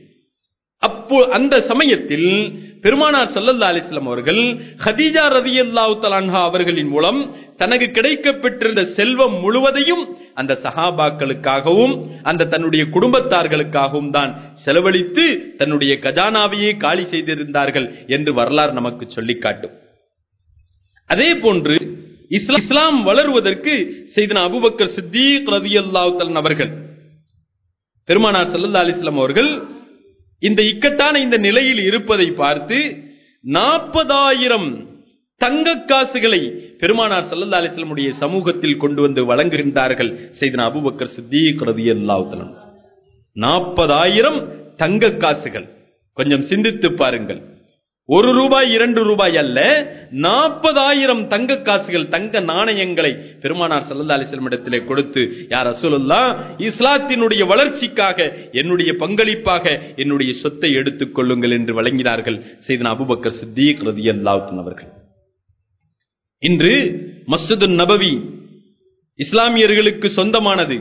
அப்போ அந்த சமயத்தில் பெருமானார் சல்லல்லா அலிஸ்லாம் அவர்கள் ஹதீஜா ரலியல்லாஹு தலான்ஹா அவர்களின் மூலம் தனக்கு கிடைக்கப்பெற்றிருந்த செல்வம் முழுவதையும் அந்த சஹாபாக்களுக்காகவும் அந்த தன்னுடைய குடும்பத்தார்களுக்காகவும் தான் செலவழித்து தன்னுடைய கஜானாவையே காலி செய்திருந்தார்கள் என்று வரலாறு நமக்கு சொல்லிக்காட்டும். அதே போன்று இஸ்லாம் வளருவதற்கு செய்தன அபுபக்கர் சித்தீக் ரதி தஆலா அவர்கள். பெருமானார் சல்லா அலிஸ்லாம் அவர்கள் இந்த இக்கட்டான இந்த நிலையில் இருப்பதை பார்த்து நாற்பதாயிரம் தங்க காசுகளை பெருமானார் சல்லா அலிஸ்லமுடைய சமூகத்தில் கொண்டு வந்து வழங்குகின்றார்கள் செய்தன அபுபக்கர் சித்தீக் ரதி தஆலா. நாற்பதாயிரம் தங்க காசுகள். கொஞ்சம் சிந்தித்து பாருங்கள். ஒரு ரூபாய் இரண்டு ரூபாய் அல்ல நாற்பதாயிரம் தங்க காசுகள் தங்க நாணயங்களை பெருமானார் சல்லா அலைஹி இடத்திலே கொடுத்து யார் ரசூலுல்லா இஸ்லாத்தினுடைய வளர்ச்சிக்காக என்னுடைய பங்களிப்பாக என்னுடைய சொத்தை எடுத்துக் கொள்ளுங்கள் என்று வழங்கினார்கள் செய்தன அபுபக்கர் சித்தீக் ரதி அல்லாவுத்தன் அவர்கள். இன்று மஸ்ஜிது நபவி இஸ்லாமியர்களுக்கு சொந்தமானது.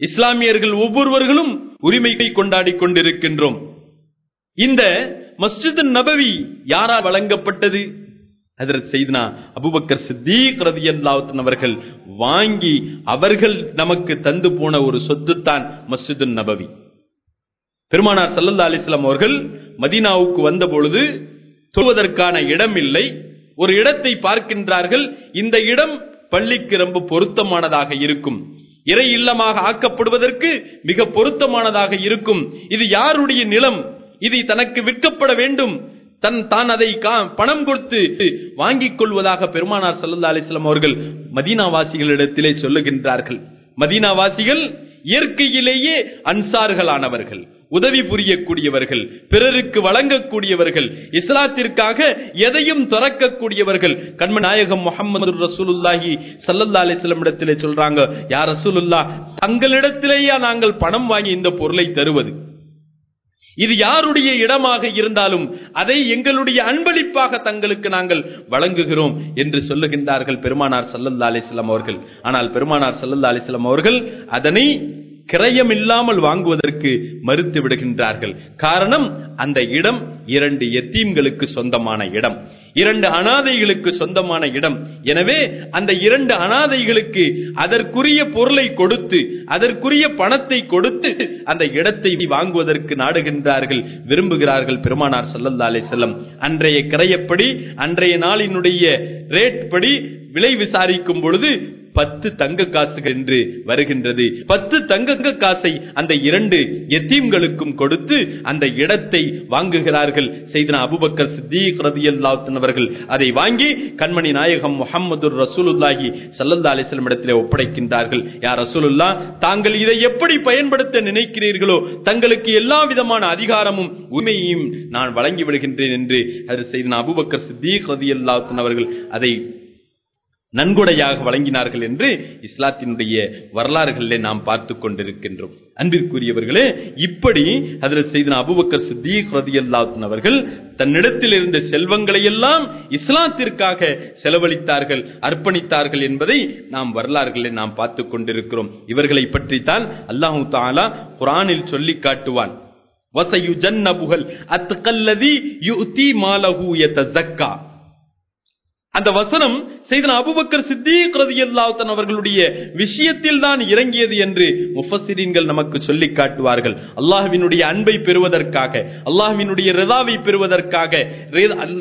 இஸ்லாமியர்கள் ஒவ்வொருவர்களும் உரிமையை கொண்டாடி கொண்டிருக்கின்றோம். இந்த மஸ்ஜித் நபவி யாரால் வழங்கப்பட்டது? ஹஜரத் செய்தனா அபூபக்கர் சித்தீக் ரலியல்லாஹு அவர்கள் வாங்கி அவர்கள் நமக்கு தந்து போன ஒரு சொத்துத்தான் மஸ்ஜித் நபவி. பெருமானார் சல்லல்லா அலிஸ்லாம் அவர்கள் மதீனாவுக்கு வந்த பொழுது தொழுவதற்கான இடம் இல்லை ஒரு இடத்தை பார்க்கின்றார்கள். இந்த இடம் பள்ளிக்கு ரொம்ப பொருத்தமானதாக இருக்கும். இறை இல்லமாக ஆக்கப்படுவதற்கு மிக பொருத்தமானதாக இருக்கும். இது யாருடைய நிலம்? இது தனக்கு விற்கப்பட வேண்டும். தன் தான் அதை கா- பணம் கொடுத்து வாங்கிக் கொள்வதாக பெருமானார் சல்லா அலிஸ்லாம் அவர்கள் மதீனாவாசிகளிடத்திலே சொல்லுகின்றார்கள். மதீனாவாசிகள் இயற்கையிலேயே அன்சார்களானவர்கள் உதவி புரியக்கூடியவர்கள் பிறருக்கு வழங்கக்கூடியவர்கள் இஸ்லாத்திற்காக எதையும் துறக்கக்கூடியவர்கள். கண்ம நாயகம் முகமது ரசூலுல்லாஹி சல்லல்லா அலிஸ்லம் இடத்திலே சொல்றாங்க யார் ரசூலுல்லா தங்களிடத்திலேயா நாங்கள் பணம் வாங்கி இந்த பொருளை தருவது? இது யாருடைய இடமாக இருந்தாலும் அதை எங்களுடைய அன்பளிப்பாக தங்களுக்கு நாங்கள் வழங்குகிறோம் என்று சொல்லுகின்றார்கள் பெருமானார் சல்லல்லா அலிஸ்லாம் அவர்கள். ஆனால் பெருமானார் சல்லல்லா அலிஸ்லாம் அவர்கள் அதனை கிரயம் இல்லாமல் வாங்குவதற்கு மறுத்து விடுகின்றார்கள். காரணம் அந்த இடம் இரண்டு எத்தீம்களுக்கு சொந்தமான இடம். இரண்டு அனாதைகளுக்கு சொந்தமான இடம். எனவே அந்த இரண்டு அனாதைகளுக்கு அதற்குரிய பொருளை கொடுத்து அதற்குரிய பணத்தை கொடுத்து அந்த இடத்தை வாங்குவதற்கு நாடுகின்றார்கள் விரும்புகிறார்கள் பெருமானார் ஸல்லல்லாஹு அலைஹி செல்லம் அன்றைய கிரையப்படி அன்றைய நாளினுடைய ரேட் படி விலை விசாரிக்கும் பொழுது பத்து தங்க காசுகள் என்று வருகின்றது. பத்து தங்க காசை அந்த இரண்டு எத்தீம்களுக்கும் கொடுத்து அந்த இடத்தை வாங்குகிறார்கள். செய்தன அபுபக்கர் சித்தீக் ரதி அவர்கள் அதை வாங்கி கண்மணி நாயகம் முகமது ரசூலுல்லாஹி சல்லல்லா அலிஸ்லம் இடத்திலே ஒப்படைக்கின்றார்கள். யார் ரசூலுல்லா தாங்கள் இதை எப்படி பயன்படுத்த நினைக்கிறீர்களோ தங்களுக்கு எல்லா விதமான அதிகாரமும் உரிமையையும் நான் வழங்கி விடுகின்றேன் என்று அது செய்தன அபுபக்கர் சித்தீக் ரதி அவர்கள் அதை நன்கொடையாக வழங்கினார்கள் என்று இஸ்லாத்தினுடைய வரலாறுகளிலே நாம் பார்த்து கொண்டிருக்கின்றோம். அன்பிற்குரியவர்களே இப்படி அதில் செய்த அபுபக்கர் சித்தீக் ரதியல்லாஹு அவர்கள் தன்னிடத்தில் இருந்த செல்வங்களை எல்லாம் இஸ்லாத்திற்காக செலவழித்தார்கள் அர்ப்பணித்தார்கள் என்பதை நாம் வரலாறுகளை நாம் பார்த்து கொண்டிருக்கிறோம். இவர்களை பற்றித்தான் அல்லாஹு தாலா குரானில் சொல்லி காட்டுவான். வசயுஜன்னபுகள் அத்துக்கல்லதி யுதி மாலஹு தக்கா அந்த வசனம் செய்தன அபுபக்கர் சித்தீக் ரதியல்லாஹு அவர்களுடைய விஷயத்தில் தான் இறங்கியது என்று முஃபசிரீன்கள் நமக்கு சொல்லி காட்டுவார்கள். அல்லாஹுவினுடைய அன்பை பெறுவதற்காக அல்லாஹுவினுடைய ரிதாவை பெறுவதற்காக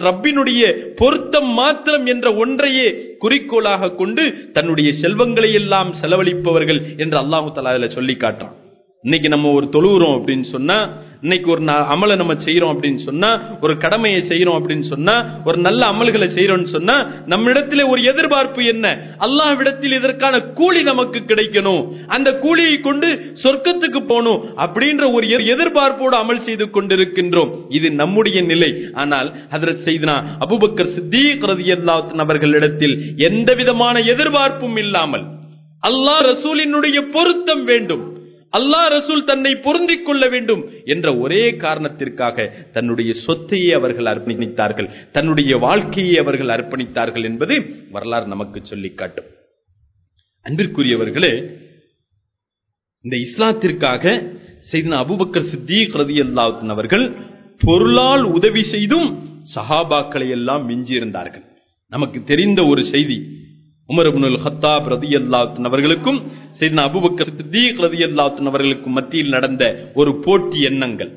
ரப்பினுடைய பொருத்தம் மாத்திரம் என்ற ஒன்றையே குறிக்கோளாக கொண்டு தன்னுடைய செல்வங்களை எல்லாம் செலவழிப்பவர்கள் என்று அல்லாஹு தலா சொல்லி காட்டுறான். இன்னைக்கு நம்ம ஒரு தொழுகிறோம் அப்படின்னு சொன்னா இன்னைக்கு ஒரு அமலை நம்ம செய்யறோம் அப்படின்னு சொன்னா ஒரு கடமையை செய்யறோம் அப்படின்னு சொன்னா ஒரு நல்ல அமல்களை செய்யறோம்னு சொன்னா நம்மிடத்திலே ஒரு எதிர்பார்ப்பு என்ன? அல்லாஹ்விடத்தில் இதற்கான கூலி நமக்கு கிடைக்கணும். அந்த கூலியை கொண்டு சொர்க்கத்துக்கு போகணும் அப்படின்ற ஒரு எதிர்பார்ப்போடு அமல் செய்து கொண்டிருக்கின்றோம். இது நம்முடைய நிலை. ஆனால் ஹதரத் செய்தனா அபுபக்கர் சித்தீக் ரதியல்லாஹு அவர்களிடத்தில் எந்த விதமான எதிர்பார்ப்பும் இல்லாமல் அல்லாஹ் ரசூலினுடைய பொருத்தம் வேண்டும். அல்லாஹ் ரசூல் தன்னை பொருந்திக் கொள்ள வேண்டும் என்ற ஒரே காரணத்திற்காக தன்னுடைய சொத்தையே அவர்கள் அர்ப்பணித்தார்கள் தன்னுடைய வாழ்க்கையை அவர்கள் அர்ப்பணித்தார்கள் என்பது வரலாறு நமக்கு சொல்லி காட்டும். அன்பிற்குரியவர்களே இந்த இஸ்லாத்திற்காக செய்த அபுபக்கர் சித்தீக் ரதி அல்லாத்தின் அவர்கள் பொருளால் உதவி செய்தும் சஹாபாக்களை எல்லாம் மிஞ்சியிருந்தார்கள். நமக்கு தெரிந்த ஒரு செய்தி உமர் இப்னுல் ஹத்தாப் ரதியல்லாஹு அவர்களுக்கும் சையத்னா அபூபக்கர் சித்தீக் ரதியல்லாஹு அவர்களுக்கு மத்தியில் நடந்த ஒரு போட்டி எண்ணங்கள்.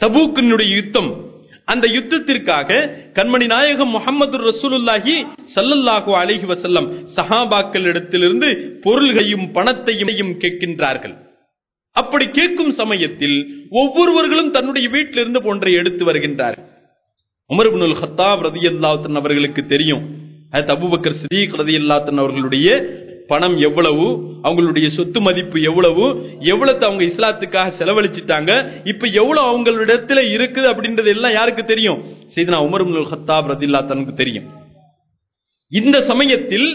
தபூக்கினுடைய யுத்தம். அந்த யுத்தத்திற்காக கண்மணி நாயகம் முகமது ரசூலுல்லாஹி சல்லல்லாஹு அலைஹி வசல்லம் சஹாபாக்கள் இடத்திலிருந்து பொருள்களையும் பணத்தையும் கேட்கின்றார்கள். அப்படி கேட்கும் சமயத்தில் ஒவ்வொருவர்களும் தன்னுடைய வீட்டிலிருந்து போன்றை எடுத்து வருகின்றார். உமர் இப்னுல் ஹத்தாப் ரதியல்லாஹு அவர்களுக்கு தெரியும். அது அபுபக்கர் சிதீக் ரதி அல்லாத்தன் அவர்களுடைய பணம் எவ்வளவு அவங்களுடைய சொத்து மதிப்பு எவ்வளவு எவ்வளவு அவங்க இஸ்லாத்துக்காக செலவழிச்சிட்டாங்க இப்ப எவ்வளவு அவங்களிடத்துல இருக்குது அப்படின்றது எல்லாம் யாருக்கு தெரியும்? செய்தனா உமர் முல் ஹத்தாப் ரதில்லா தனக்கு தெரியும். இந்த சமயத்தில்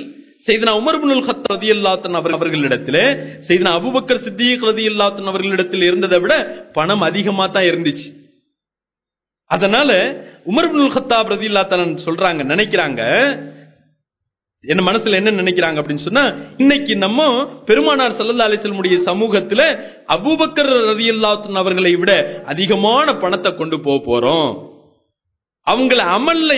செய்தனா உமர் முல் ஹத் ரதி அல்லாத்தன் அவர்களிடத்துல செய்தனா அபுபக்கர் சித்திக் ரதி அல்லாத்தன் அவர்களிடத்தில் இருந்ததை விட பணம் அதிகமா தான் இருந்துச்சு. அதனால உமர் பின் ஹத்தாப் ரதி அல்லாத்தன் சொல்றாங்க நினைக்கிறாங்க என்ன மனசுல என்ன நினைக்கிறாங்க அப்படின்னு சொன்னா இன்னைக்கு நம்ம பெருமானார் சல்லல்லா அலிசல்முடைய சமூகத்துல அபூபக்கர் ரதி அல்லாத்தன் அவர்களை விட அதிகமான பணத்தை கொண்டு போக போறோம். அவங்கள அமல்ல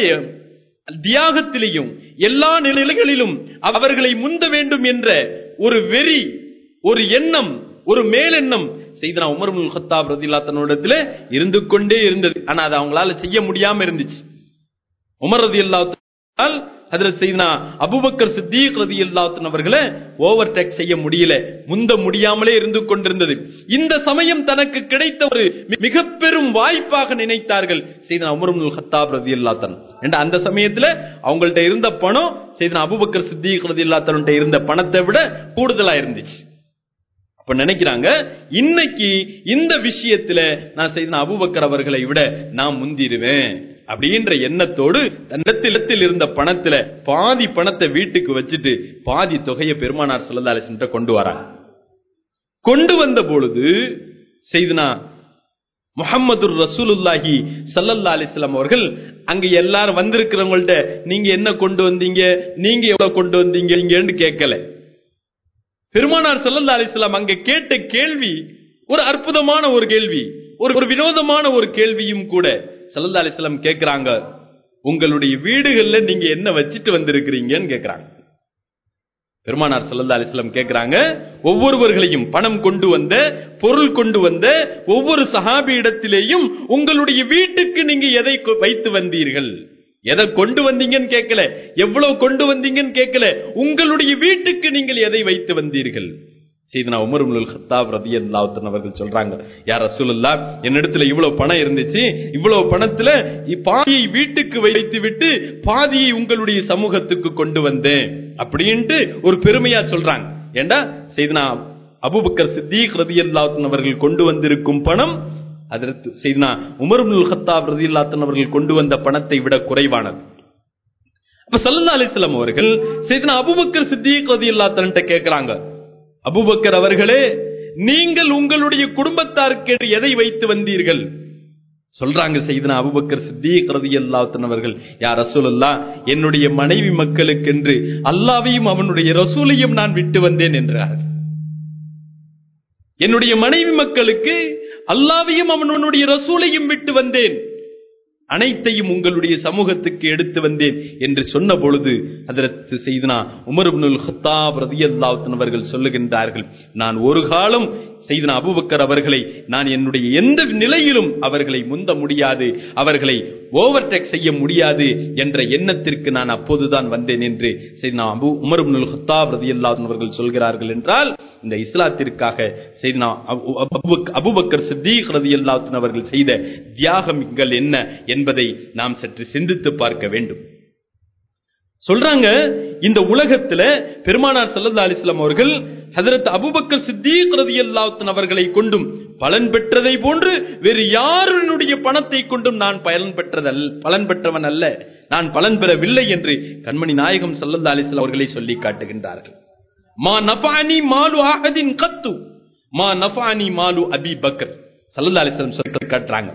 தியாகத்திலையும் எல்லா நிலைகளிலும் அவர்களை முந்த வேண்டும் என்ற ஒரு வெறி ஒரு எண்ணம் ஒரு மேலெண்ணம் செய்தனா உமர் முல் ஹத்தாப் ரதில்லா தன்னிடத்துல இருந்து கொண்டே இருந்தது. ஆனா அது அவங்களால செய்ய முடியாம இருந்துச்சு. உமர் ரதி அல்லாத்தால் அதில் செய்தா அபுபக்கர் சித்தீக் ரதி இல்லாத்தன் அவர்களை ஓவர் டேக் செய்ய முடியல. முந்த முடியாமலே இருந்து கொண்டிருந்தது. இந்த சமயம் தனக்கு கிடைத்த ஒரு மிக பெரும் வாய்ப்பாக நினைத்தார்கள் செய்தனா அமரும் ஹத்தாப் ரதி இல்லாத்தன் அந்த சமயத்துல அவங்கள்ட்ட இருந்த பணம் செய்தனா அபுபக்கர் சித்தீக் ரதி அல்லாத்தன் இருந்த பணத்தை விட கூடுதலா இருந்துச்சு. அப்ப நினைக்கிறாங்க இன்னைக்கு இந்த விஷயத்துல நான் செய்த அபுபக்கர் அவர்களை விட நான் முந்திருவேன். அப்படின்ற எண்ணத்தோடு தன்னத்தில் இருந்த பணத்துல பாதி பணத்தை வீட்டுக்கு வச்சுட்டு பாதி தொகையை பெருமானார் சல்லா கொண்டு வராங்க. கொண்டு வந்த பொழுது செய்தனா முகமது ரசூலுல்லாஹி சல்லல்லா அலிஸ்லாம் அவர்கள் அங்க எல்லாரும் வந்திருக்கிறவங்கள்ட்ட நீங்க என்ன கொண்டு வந்தீங்க? நீங்க எவ்வளவு கொண்டு வந்தீங்க? இங்கன்னு கேட்கல. பெருமானார் சல்லல்லா அலிஸ்லாம் அங்க கேட்ட கேள்வி ஒரு அற்புதமான ஒரு கேள்வி. ஒரு ஒரு வினோதமான ஒரு கேள்வியும் கூட சல்லா அலிஸ்லாம் கேட்கிறாங்க. உங்களுடைய வீடுகள்ல நீங்க என்ன வச்சுட்டு வந்திருக்கிறீங்கன்னு கேட்கிறாங்க. பெருமானார் சல்லா அலிஸ்லாம் கேட்கிறாங்க ஒவ்வொருவர்களையும் பணம் கொண்டு வந்த பொருள் கொண்டு வந்த ஒவ்வொரு சஹாபி இடத்திலேயும் உங்களுடைய வீட்டுக்கு நீங்க எதை வைத்து வந்தீர்கள்? எதை கொண்டு வந்தீங்கன்னு கேட்கல. எவ்வளவு கொண்டு வந்தீங்கன்னு கேட்கல. உங்களுடைய வீட்டுக்கு நீங்கள் எதை வைத்து வந்தீர்கள்? சீதனா உமர் உல் ஹத்தாப் ரதி அல்லாத்தன் அவர்கள் சொல்றாங்க யார் ரசூலுல்லா என்னிடத்துல இவ்வளவு பணம் இருந்துச்சு இவ்வளவு பணத்துல பாதியை வீட்டுக்கு வைத்து விட்டு பாதியை உங்களுடைய சமூகத்துக்கு கொண்டு வந்தேன் அப்படின்ட்டு ஒரு பெருமையா சொல்றாங்க. ஏண்டா? செய்தனா அபுபக்கர் சித்திக் ரதி அல்லாத்தன் அவர்கள் கொண்டு வந்திருக்கும் பணம் அதற்கு செய்தனா உமர் உல் ஹத்தாப் ரதி அல்லாத்தன் அவர்கள் கொண்டு வந்த பணத்தை விட குறைவானது. அப்ப சல்லா அலிஸ்லாம் அவர்கள் செய்தனா அபுபக்கர் சித்திக் ரதி அல்லாத்தன்ட்ட கேட்கிறாங்க அபுபக்கர் அவர்களே நீங்கள் உங்களுடைய குடும்பத்தாருக்கு எதை வைத்து வந்தீர்கள்? சொல்றாங்க செய்தனா அபுபக்கர் சித்திக் ரதியல்லாத்தன் அவர்கள் யார் ரசூலுல்லா என்னுடைய மனைவி மக்களுக்கென்று அல்லாவையும் அவனுடைய ரசூலையும் நான் விட்டு வந்தேன் என்றார்கள். என்னுடைய மனைவி மக்களுக்கு அல்லாவையும் அவனுடைய ரசூலையும் விட்டு வந்தேன். அனைத்தையும் உங்களுடைய சமூகத்துக்கு எடுத்து வந்தேன் என்று சொன்ன பொழுது அதற்கு செய்தனா உமர்புல் ஹத்தாப் ரதியல்லாத்தன் அவர்கள் சொல்லுகின்றார்கள் நான் ஒரு காலம் செய்தன அபுபக்கர் அவர்களை நான் என்னுடைய எந்த நிலையிலும் அவர்களை முந்த முடியாது அவர்களை ஓவர்டேக் செய்ய முடியாது என்ற எண்ணத்திற்கு நான் அப்போதுதான் வந்தேன் என்று செய்தனா அபு உமர்புல் ஹத்தாப் ரதியல்லாத்தன் அவர்கள் சொல்கிறார்கள் என்றால் இந்த இஸ்லாத்திற்காக செய்தனா அபுபக்கர் சித்தீக் ரதியல்லாத்தன் அவர்கள் செய்த தியாகங்கள் என்ன என்பதை நாம் சற்று சிந்தித்து பார்க்க வேண்டும். சொல்றாங்க இந்த உலகத்துல பெருமானார் சல்லல்லா அலிஸ்லாம் அவர்கள் ஹதரத் அபுபக்கர் சித்தீக் ரதியல்லாத்தன் அவர்களை கொண்டும் பலன் பெற்றதை போன்று வேறு யாருடைய பணத்தை கொண்டும் நான் பலன் பெற்றதல் பலன் பெற்றவன் அல்ல. நான் பலன் பெறவில்லை என்று கண்மணி நாயகம் சல்லல்லா அலிஸ்லாம் அவர்களை சொல்லி காட்டுகின்றார்கள். மா நபானி மாலு ஆஹதின் கத்து. மா நபானி மாலு அபி பக்கர். சல்லல்லா அலிஸ்லாம் சொல்லி காட்டுறாங்க.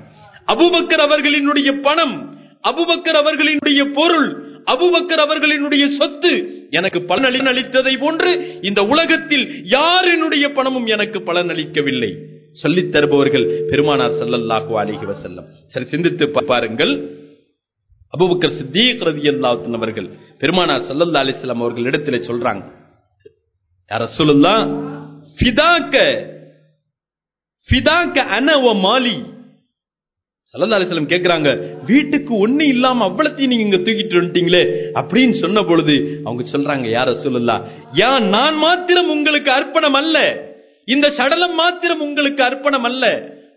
அபுபக்கர் அவர்களினுடைய பணம் அபுபக்கர் அவர்களினுடைய பொருள் அபுபக்கர் அவர்களினுடைய சொத்து எனக்கு பலன் அளித்ததை போன்று இந்த உலகத்தில் யாரினுடைய பணமும் எனக்கு பலன் அளிக்கவில்லை சொல்லித் தருபவர்கள் பெருமானார் சல்லல்லாஹு அலிஹி வசல்லம் சரி சிந்தித்து பாருங்கள். அபுபக்கர் சித்தீக் ரதி அல்லாத்தின் அவர்கள் பெருமானார் சல்லல்லா அலிஸ்லாம் அவர்கள் இடத்துல சொல்றாங்க. யார சொல்லுல்லா ஃபிதாக்க ஃபிதாக்க அன மாலி. சல்லல்லா அலிஸ்லாம் கேக்குறாங்க வீட்டுக்கு ஒண்ணு இல்லாம அவ்வளத்தையும் நீங்க இங்க தூக்கிட்டு வந்துட்டீங்களே அப்படின்னு சொன்ன பொழுது அவங்க சொல்றாங்க யார சொல்லலாம் யா நான் மாத்திரம் உங்களுக்கு அர்ப்பணம் அல்ல. இந்த சடலம் மாத்திரம் உங்களுக்கு அர்ப்பணம் அல்ல.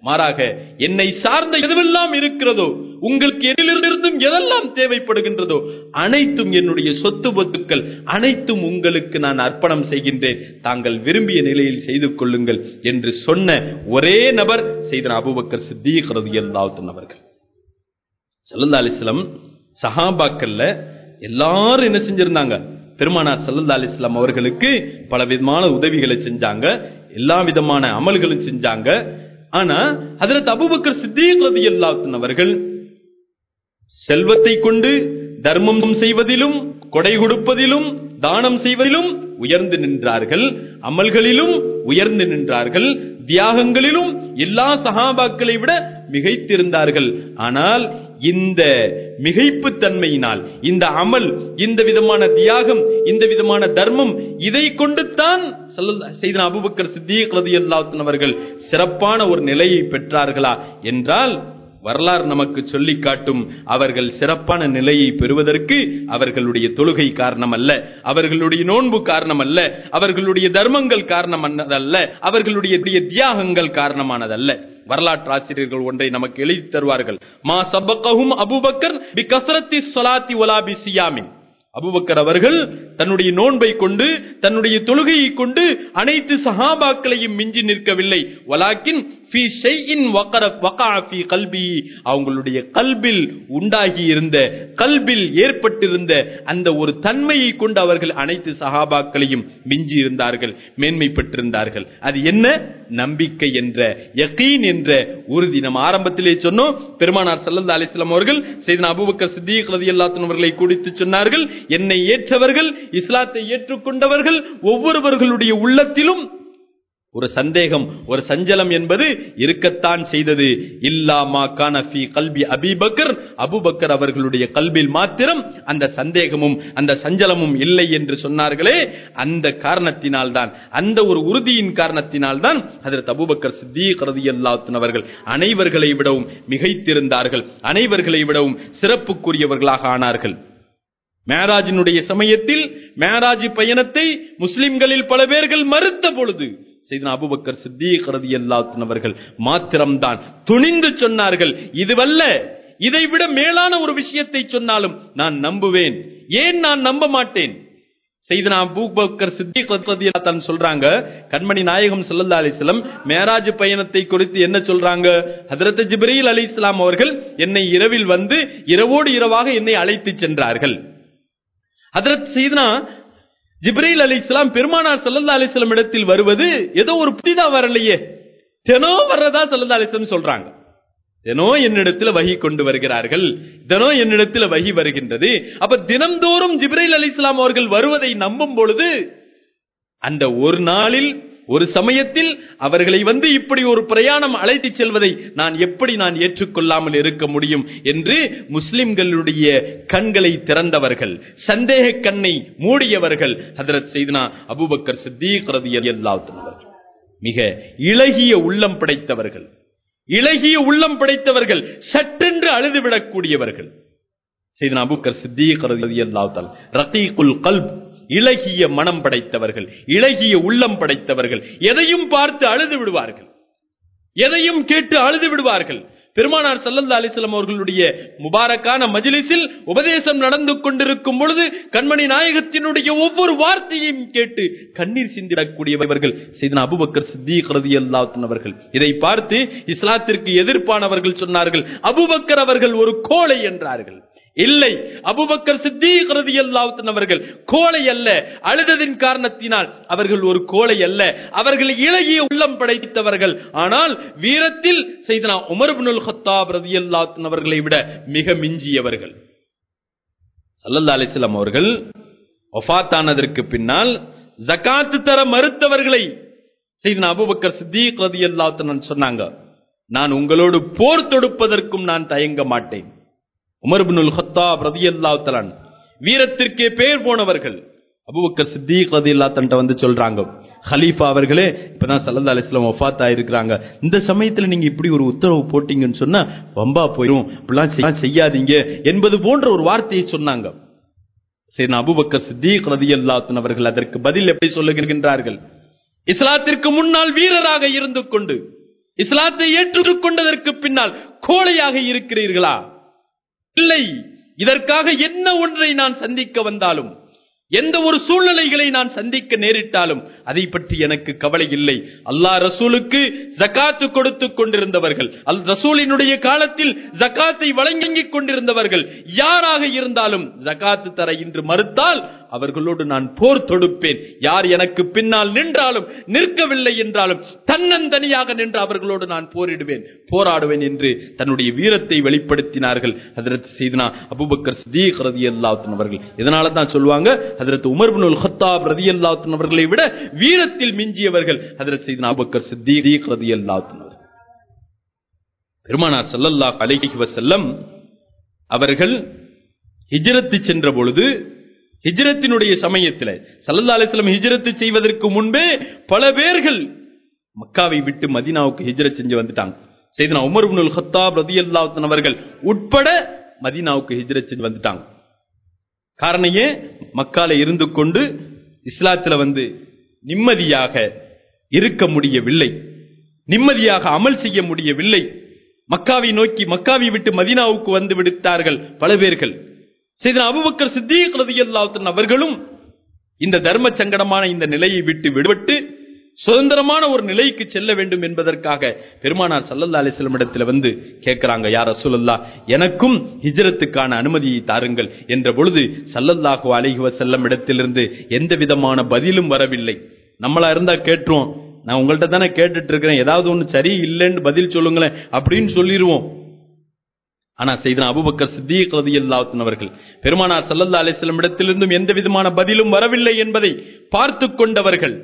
மாறாக என்னை சார்ந்த எதுவெல்லாம் இருக்கிறதோ உங்களுக்கு எதிலிருந்தும் எதெல்லாம் தேவைப்படுகின்றதோ அனைத்தும் என்னுடைய சொத்து பொத்துக்கள் அனைத்தும் உங்களுக்கு நான் அர்ப்பணம் செய்கின்றேன். தாங்கள் விரும்பிய நிலையில் செய்து கொள்ளுங்கள் என்று சொன்ன ஒரே நபர் செய்த அபுபக்கர் சித்தீக் ரதியல்லாவுத்தன் அவர்கள். சல்லந்தா அலிஸ்லம் சஹாபாக்கள்ல எல்லாரும் என்ன செஞ்சிருந்தாங்க? பெருமானார் சல்லந்தா அலிஸ்லாம் அவர்களுக்கு பல விதமான உதவிகளை செஞ்சாங்க எல்லா விதமான அமல்களும் செஞ்சாங்க. ஆனா அதில் அபுபக்கர் சித்தீக் ரதியல்லாவுத்தன் அவர்கள் செல்வத்தை கொண்டு தர்மம் செய்வதிலும் கொடை கொடுப்பதிலும் தானம் செய்வதிலும் உயர்ந்து நின்றார்கள். அமல்களிலும் உயர்ந்து நின்றார்கள். தியாகங்களிலும் எல்லா சகாபாக்களை விட மிகைத்திருந்தார்கள். ஆனால் இந்த மிகைப்பு தன்மையினால் இந்த அமல் இந்த விதமான தியாகம் இந்த விதமான தர்மம் இதை கொண்டுத்தான் செய்த அபுபக்கர் சித்திக் ரதியல்லாத்தன் அவர்கள் சிறப்பான ஒரு நிலையை பெற்றார்களா? என்றால் வரலாறு நமக்கு சொல்லி காட்டும் அவர்கள் சிறப்பான நிலையை பெறுவதற்கு அவர்களுடைய தொழுகை காரணம் அல்ல அவர்களுடைய நோன்பு காரணம் அல்ல அவர்களுடைய தர்மங்கள் காரணம் அல்ல அவர்களுடைய தியாகங்கள் காரணமானதல்ல. வரலாற்று ஆசிரியர்கள் ஒன்றை நமக்கு எழுதி தருவார்கள். மா சபக்கஹும் அபுபக்கர் பி கசரத்தி சொலாத்தி ஒலா பி சியாமின். அபுபக்கர் அவர்கள் தன்னுடைய நோன்பை கொண்டு தன்னுடைய தொழுகையை கொண்டு அனைத்து சஹாபாக்களையும் மிஞ்சி நிற்கவில்லை. வலாக்கின் அவங்களுடைய கல்பில் உண்டாகி இருந்த கல்பில் ஏற்பட்டிருந்த அந்த ஒரு தன்மையை கொண்டு அவர்கள் அனைத்து சகாபாக்களையும் மிஞ்சி இருந்தார்கள் மேன்மை பெற்றிருந்தார்கள் அது என்ன? நம்பிக்கை என்ற யகீன் என்ற உறுதி நம்ம ஆரம்பத்திலே சொன்னோம். பெருமானார் சல்லல்லா அலிஸ்லாம் அவர்கள் செய்த அபுபக்கர் சித்திக் ரதி அவர்களை குடித்து சொன்னார்கள். என்னை ஏற்றவர்கள் இஸ்லாத்தை ஏற்றுக்கொண்டவர்கள் ஒவ்வொருவர்களுடைய உள்ளத்திலும் ஒரு சந்தேகம் ஒரு சஞ்சலம் என்பது இருக்கத்தான் செய்தது. இல்லாமா கானஃபி கல்வி அபிபக்கர் அபுபக்கர் அவர்களுடைய கல்வியில் மாத்திரம் அந்த சந்தேகமும் அந்த சஞ்சலமும் இல்லை என்று சொன்னார்களே. அந்த காரணத்தினால் தான் அந்த ஒரு உறுதியின் காரணத்தினால் தான் அதற்கு அபுபக்கர் சித்தீக் ரதியல்லாஹு அவர்கள் அனைவர்களை விடவும் மிகைத்திருந்தார்கள். அனைவர்களை விடவும் சிறப்புக்குரியவர்களாக ஆனார்கள். மேராஜினுடைய சமயத்தில் மேராஜ் பயணத்தை முஸ்லிம்களில் பல பேர்கள் மறுத்த பொழுது செய்தனா அபுபக்கர் சித்தீக் ரதி அல்லாத்தினவர்கள் மாத்திரம்தான். துணிந்து சொன்னார்கள் இதுவல்ல இதைவிட மேலான ஒரு விஷயத்தை சொன்னாலும் நான் நம்புவேன். ஏன் நான் நம்ப மாட்டேன்? செய்தனா அபூபக்கர் சித்திக் ரத்தியல்லாத்தான் சொல்றாங்க கண்மணி நாயகம் ஸல்லல்லாஹு அலிஸ்லாம் மேராஜ் பயணத்தை குறித்து என்ன சொல்றாங்க? ஹதரத் ஜிப்ரீல் அலைஹிஸ்ஸலாம் அவர்கள் என்னை இரவில் வந்து இரவோடு இரவாக என்னை அழைத்து சென்றார்கள். ஹதரத் செய்தனா ஜிப்ரீல் அலைஹிஸ்ஸலாம் பெருமானார் ஸல்லல்லாஹு அலைஹி இடத்தில் வருவது ஏதோ ஒரு புதிதா வரலையே. தெனோ வர்றதா ஸல்லல்லாஹு அலைஹி சொல்றாங்க. தினோ என்னிடத்தில் வகி கொண்டு வருகிறார்கள். தினோ என்னிடத்தில் வகி வருகின்றது. அப்ப தினம்தோறும் ஜிப்ரீல் அலி இஸ்லாம் அவர்கள் வருவதை நம்பும் பொழுது அந்த ஒரு நாளில் ஒரு சமயத்தில் அவர்களை வந்து இப்படி ஒரு பிரயாணம் அழைத்து செல்வதை நான் எப்படி நான் ஏற்றுக்கொள்ளாமல் இருக்க முடியும் என்று முஸ்லிம்களுடைய கண்களை திறந்தவர்கள் சந்தேக கண்ணை மூடியவர்கள் ஹதரத் செய்தனா அபுபக்கர் சித்தீக் ரதியல்லாஹு மிக இழகிய உள்ளம் படைத்தவர்கள் இழகிய உள்ளம் படைத்தவர்கள் சட்டென்று அழுதுவிடக்கூடியவர்கள். செய்தனா அபுக்கர் சித்தீக் ரலியல்லாஹு தஆலா ரகீகுல் கல்ப் இலகிய மனம் படைத்தவர்கள் இலகிய உள்ளம் படைத்தவர்கள் எதையும் பார்த்து அழுது விடுவார்கள். எதையும் கேட்டு அழுது விடுவார்கள். பெருமானார் சல்லல்லா அலிஸ்லாம் அவர்களுடைய முபாரக்கான மஜ்லிஸில் உபதேசம் நடந்து கொண்டிருக்கும் பொழுது கண்மணி நாயகத்தினுடைய ஒவ்வொரு வார்த்தையையும் கேட்டு கண்ணீர் சிந்திடக்கூடியவர்கள் செய்தன அபுபக்கர் சித்தீக் ரதி அவர்கள். இதை பார்த்து இஸ்லாத்திற்கு எதிர்ப்பானவர்கள் சொன்னார்கள் அபுபக்கர் அவர்கள் ஒரு கோழை என்றார்கள். இல்லை. அபுபக்கர் சித்தீக் ரலியல்லாஹு அவர்கள் கோழை அல்ல. அழுததின் காரணத்தினால் அவர்கள் ஒரு கோழை அல்ல. அவர்கள் இளகிய உள்ளம் படைத்தவர்கள். ஆனால் வீரத்தில் செய்தனா உமர் இப்னுல் ஹத்தாப் ரலியல்லாஹு அவர்களை விட மிக மிஞ்சியவர்கள். சல்லல்லா அலிஸ்லாம் அவர்கள் ஒஃபாத்தானதற்கு பின்னால் ஜகாத்து தர மறுத்தவர்களை செய்தனா அபுபக்கர் சித்தீக் ரலியல்லாஹு சொன்னாங்க. நான் உங்களோடு போர் தொடுப்பதற்கும் நான் தயங்க மாட்டேன். உமர் ஹத்தா ஹத்தாப் ரதியல்லாஹு தலான் வீரத்திற்கே பேர் போனவர்கள். அபுபக்கர் சித்திக் ரதியல்லாஹு தன்ட்ட வந்து சொல்றாங்க. ஹலீஃபா அவர்களே இப்பதான் சல்லல்லாஹு அலைஹி வஸல்லம் வஃபாத் இந்த சமயத்துல நீங்க இப்படி ஒரு உத்தரவு போட்டீங்கன்னு சொன்னா வம்பா போயிரும். இப்படிலாம் செய்ய- செய்யாதீங்க என்பது போன்ற ஒரு வார்த்தையை சொன்னாங்க. சரி அபுபக்கர் சித்திக் ரதியல்லாஹு அவர்கள் அதற்கு பதில் எப்படி சொல்லுகின்றார்கள்? இஸ்லாத்திற்கு முன்னால் வீரராக இருந்து கொண்டு இஸ்லாத்தை ஏற்றுக்கொண்டதற்கு பின்னால் கோழையாக இருக்கிறீர்களா? இல்லை. இதற்காக என்ன ஒன்றை நான் சந்திக்க வந்தாலும் எந்த ஒரு சூழ்நிலைகளை நான் சந்திக்க நேரிட்டாலும் அதை பற்றி எனக்கு கவலை இல்லை. அல்லா ரசூலுக்கு ஜக்காத்து கொடுத்து கொண்டிருந்தவர்கள். அல் ரசூலினுடைய காலத்தில் ஜக்காத்தை வழங்கிக் கொண்டிருந்தவர்கள். யாராக இருந்தாலும் ஜக்காத்து தர இன்று மறுத்தால் அவர்களோடு நான் போர் தொடுப்பேன். யார் எனக்கு பின்னால் நின்றாலும் நிற்கவில்லை என்றாலும் தன்னந்தனியாக நின்று அவர்களோடு நான் போரிடுவேன். போராடுவேன் என்று தன்னுடைய வீரத்தை வெளிப்படுத்தினார்கள் ஹதரத் செய்தனா சதீக் ரதி ரதியல்லாஹு அவர்கள். இதனால தான் சொல்லுவாங்க ஹதரத் உமர் பின் ஹத்தாப் ரதி ரதியல்லாஹு அவர்களை விட வீரத்தில் மிஞ்சியவர்கள் அதில் செய்த அபூபக்கர் சித்தீக் ரதியல்லாஹு அவர்கள் பெருமானார் ஸல்லல்லாஹு அலைஹி வசல்லம் அவர்கள் ஹிஜரத்து சென்ற பொழுது ஹிஜரத்தினுடைய சமயத்தில் சல்லல்லா அலிஸ்லம் ஹிஜரத்து செய்வதற்கு முன்பே பல பேர்கள் மக்காவை விட்டு மதீனாவுக்கு ஹிஜரத் செஞ்சு வந்துட்டாங்க. செய்தனா உமர் இப்னுல் ஹத்தாப் ரதியல்லாஹு அவர்கள் உட்பட மதீனாவுக்கு ஹிஜரத் செஞ்சு வந்துட்டாங்க. காரணம் ஏன்? மக்கால இருந்து கொண்டு இஸ்லாத்துல வந்து நிம்மதியாக இருக்க முடியவில்லை. நிம்மதியாக அமல் செய்ய முடியவில்லை. மக்காவை நோக்கி மக்காவை விட்டு மதீனாவுக்கு வந்து விடுத்தார்கள் பல பேர்கள். செய்தன அபுபக்கர் சித்தீக் ரதியல்லாஹு அவர்களும் இந்த தர்ம சங்கடமான இந்த நிலையை விட்டு விடுபட்டு சுதந்திரமான ஒரு நிலைக்கு செல்ல வேண்டும் என்பதற்காக பெருமானார் சல்லல்லா அலிஸ்லம் வந்து கேட்கிறாங்க யார் அசூலல்லா எனக்கும் ஹிஜரத்துக்கான அனுமதியை தாருங்கள். என்ற பொழுது சல்லல்லாஹு அலிஹுவ செல்லம் இடத்திலிருந்து எந்த விதமான பதிலும் வரவில்லை. நம்மளா இருந்தா கேட்டுருவோம். நான் உங்கள்ட்ட தானே கேட்டுட்டு இருக்கிறேன். ஏதாவது ஒன்று சரி இல்லைன்னு பதில் சொல்லுங்களேன். அப்படின்னு சொல்லிடுவோம் ஆனா செய்தான் அபுபக்கர் சித்தீக் அல்லாத்தின் அவர்கள் பெருமானார் சல்லல்லா அலைஹி இடத்திலிருந்தும் எந்த விதமான பதிலும் வரவில்லை என்பதை பார்த்து கொண்டவர்கள்.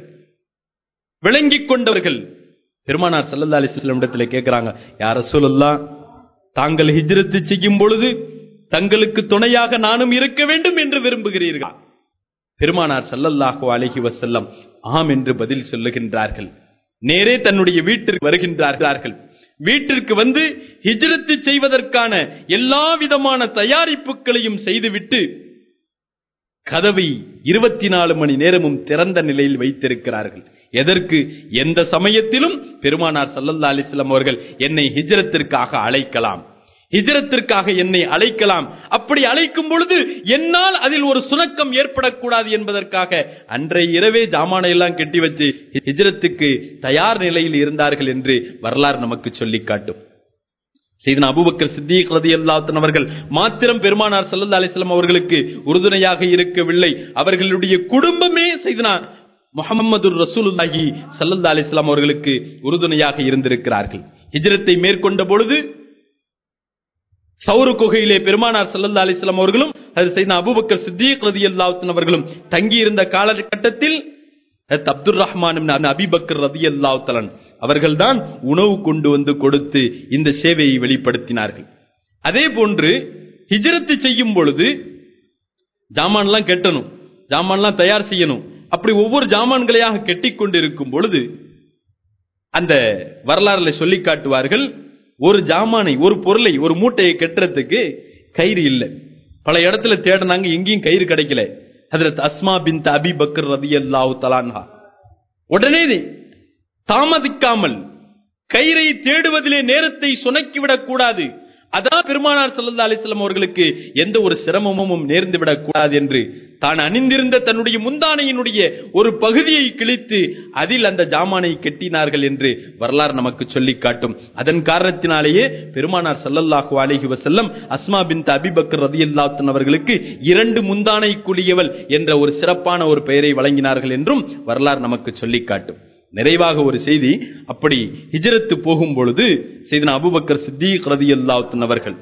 விளங்கிக் கொண்டவர்கள். பெருமானார் சல்லல்லா அலிஸ்லாம் இடத்துல கேட்கிறாங்க யார சொல்லலாம் தாங்கள் ஹிஜ்ரத்து செய்யும் பொழுது தங்களுக்கு துணையாக நானும் இருக்க வேண்டும் என்று விரும்புகிறீர்கள். பெருமானார் சல்லல்லாஹோ அலைஹி வசல்லம் ஆம் என்று பதில் சொல்லுகின்றார்கள். நேரே தன்னுடைய வீட்டிற்கு வருகின்றார்கள். வீட்டிற்கு வந்து ஹிஜ்ரத்து செய்வதற்கான எல்லா விதமான தயாரிப்புகளையும் செய்துவிட்டு கதவை இருபத்தி நாலு மணி நேரமும் திறந்த நிலையில் வைத்திருக்கிறார்கள். எதற்கு? எந்த சமயத்திலும் பெருமானார் சல்லல்லா அலிஸ்லாம் அவர்கள் என்னை ஹிஜரத்திற்காக அழைக்கலாம். ஹிஜரத்திற்காக என்னை அழைக்கலாம். அப்படி அழைக்கும் பொழுது என்னால் அதில் ஒரு சுணக்கம் ஏற்படக்கூடாது என்பதற்காக அன்றைய இரவே ஜாமானை எல்லாம் கெட்டி வச்சு ஹிஜரத்துக்கு தயார் நிலையில் இருந்தார்கள் என்று வரலாறு நமக்கு சொல்லி காட்டும். செய்தன அபுபக்கர் சித்திக் ரதி அல்லாத்தன் அவர்கள் மாத்திரம் பெருமானார் சல்லல்லா அலிஸ்லாம் அவர்களுக்கு உறுதுணையாக இருக்கவில்லை. அவர்களுடைய குடும்பமே செய்தனா முகமது ரசூலுல்லாஹி சல்லல்லா அலிஸ்லாம் அவர்களுக்கு உறுதுணையாக இருந்திருக்கிறார்கள். ஹிஜரத்தை மேற்கொண்ட பொழுது சௌர குகையிலே பெருமானார் சல்லல்லா அலிஸ்லாம் அவர்களும் அது செய்த அபுபக்கர் சித்திக் ரதி அல்லாத்தின் அவர்களும் தங்கியிருந்த காலகட்டத்தில் அப்துல் ரஹ்மான் அபிபக்கர் ரதி அல்லாத்தலன் அவர்கள்தான் உணவு கொண்டு வந்து கொடுத்து இந்த சேவையை வெளிப்படுத்தினார்கள். அதே போன்று ஹிஜரத்து செய்யும் பொழுது ஜாமான்லாம் கெட்டணும் ஜாமான்லாம் தயார் செய்யணும் அப்படி ஒவ்வொரு ஜாமான்களையாக கெட்டிக் கொண்டிருக்கும் பொழுது அந்த வரலாறுல சொல்லி காட்டுவார்கள் ஒரு ஜாமானை ஒரு பொருளை ஒரு மூட்டையை கெட்டுறதுக்கு கயிறு இல்லை. பல இடத்துல தேடினாங்க எங்கேயும் கயிறு கிடைக்கல. ஹதரத் அஸ்மா பின் அபி பக்கர் ரதி அல்லாஹு தலான்ஹா. உடனே தாமதிக்காமல் கயிறை தேடுவதிலே நேரத்தை சுணக்கிவிடக் கூடாது. அதான் பெருமானார் சல்லா அலிஸ்லாம் அவர்களுக்கு எந்த ஒரு சிரமமும் நேர்ந்து விடக்கூடாது என்று தான் அணிந்திருந்த தன்னுடைய முந்தானையினுடைய ஒரு பகுதியை கிழித்து அதில் அந்த ஜாமானை கெட்டினார்கள் என்று வரலாறு நமக்கு சொல்லி காட்டும். அதன் காரணத்தினாலேயே பெருமானார் சல்லல்லாஹு அலிஹி வசல்லம் அஸ்மா பின் அபிபக்கர் ரதி அல்லாத்தன் அவர்களுக்கு இரண்டு முந்தானை குழியவள் என்ற ஒரு சிறப்பான ஒரு பெயரை வழங்கினார்கள் என்றும் வரலாறு நமக்கு சொல்லி காட்டும். நிறைவாக ஒரு செய்தி. அப்படி ஹிஜரத்து போகும் பொழுது செய்தன அபுபக்கர் சித்திக் ரதி அல்லாத்தன் அவர்கள்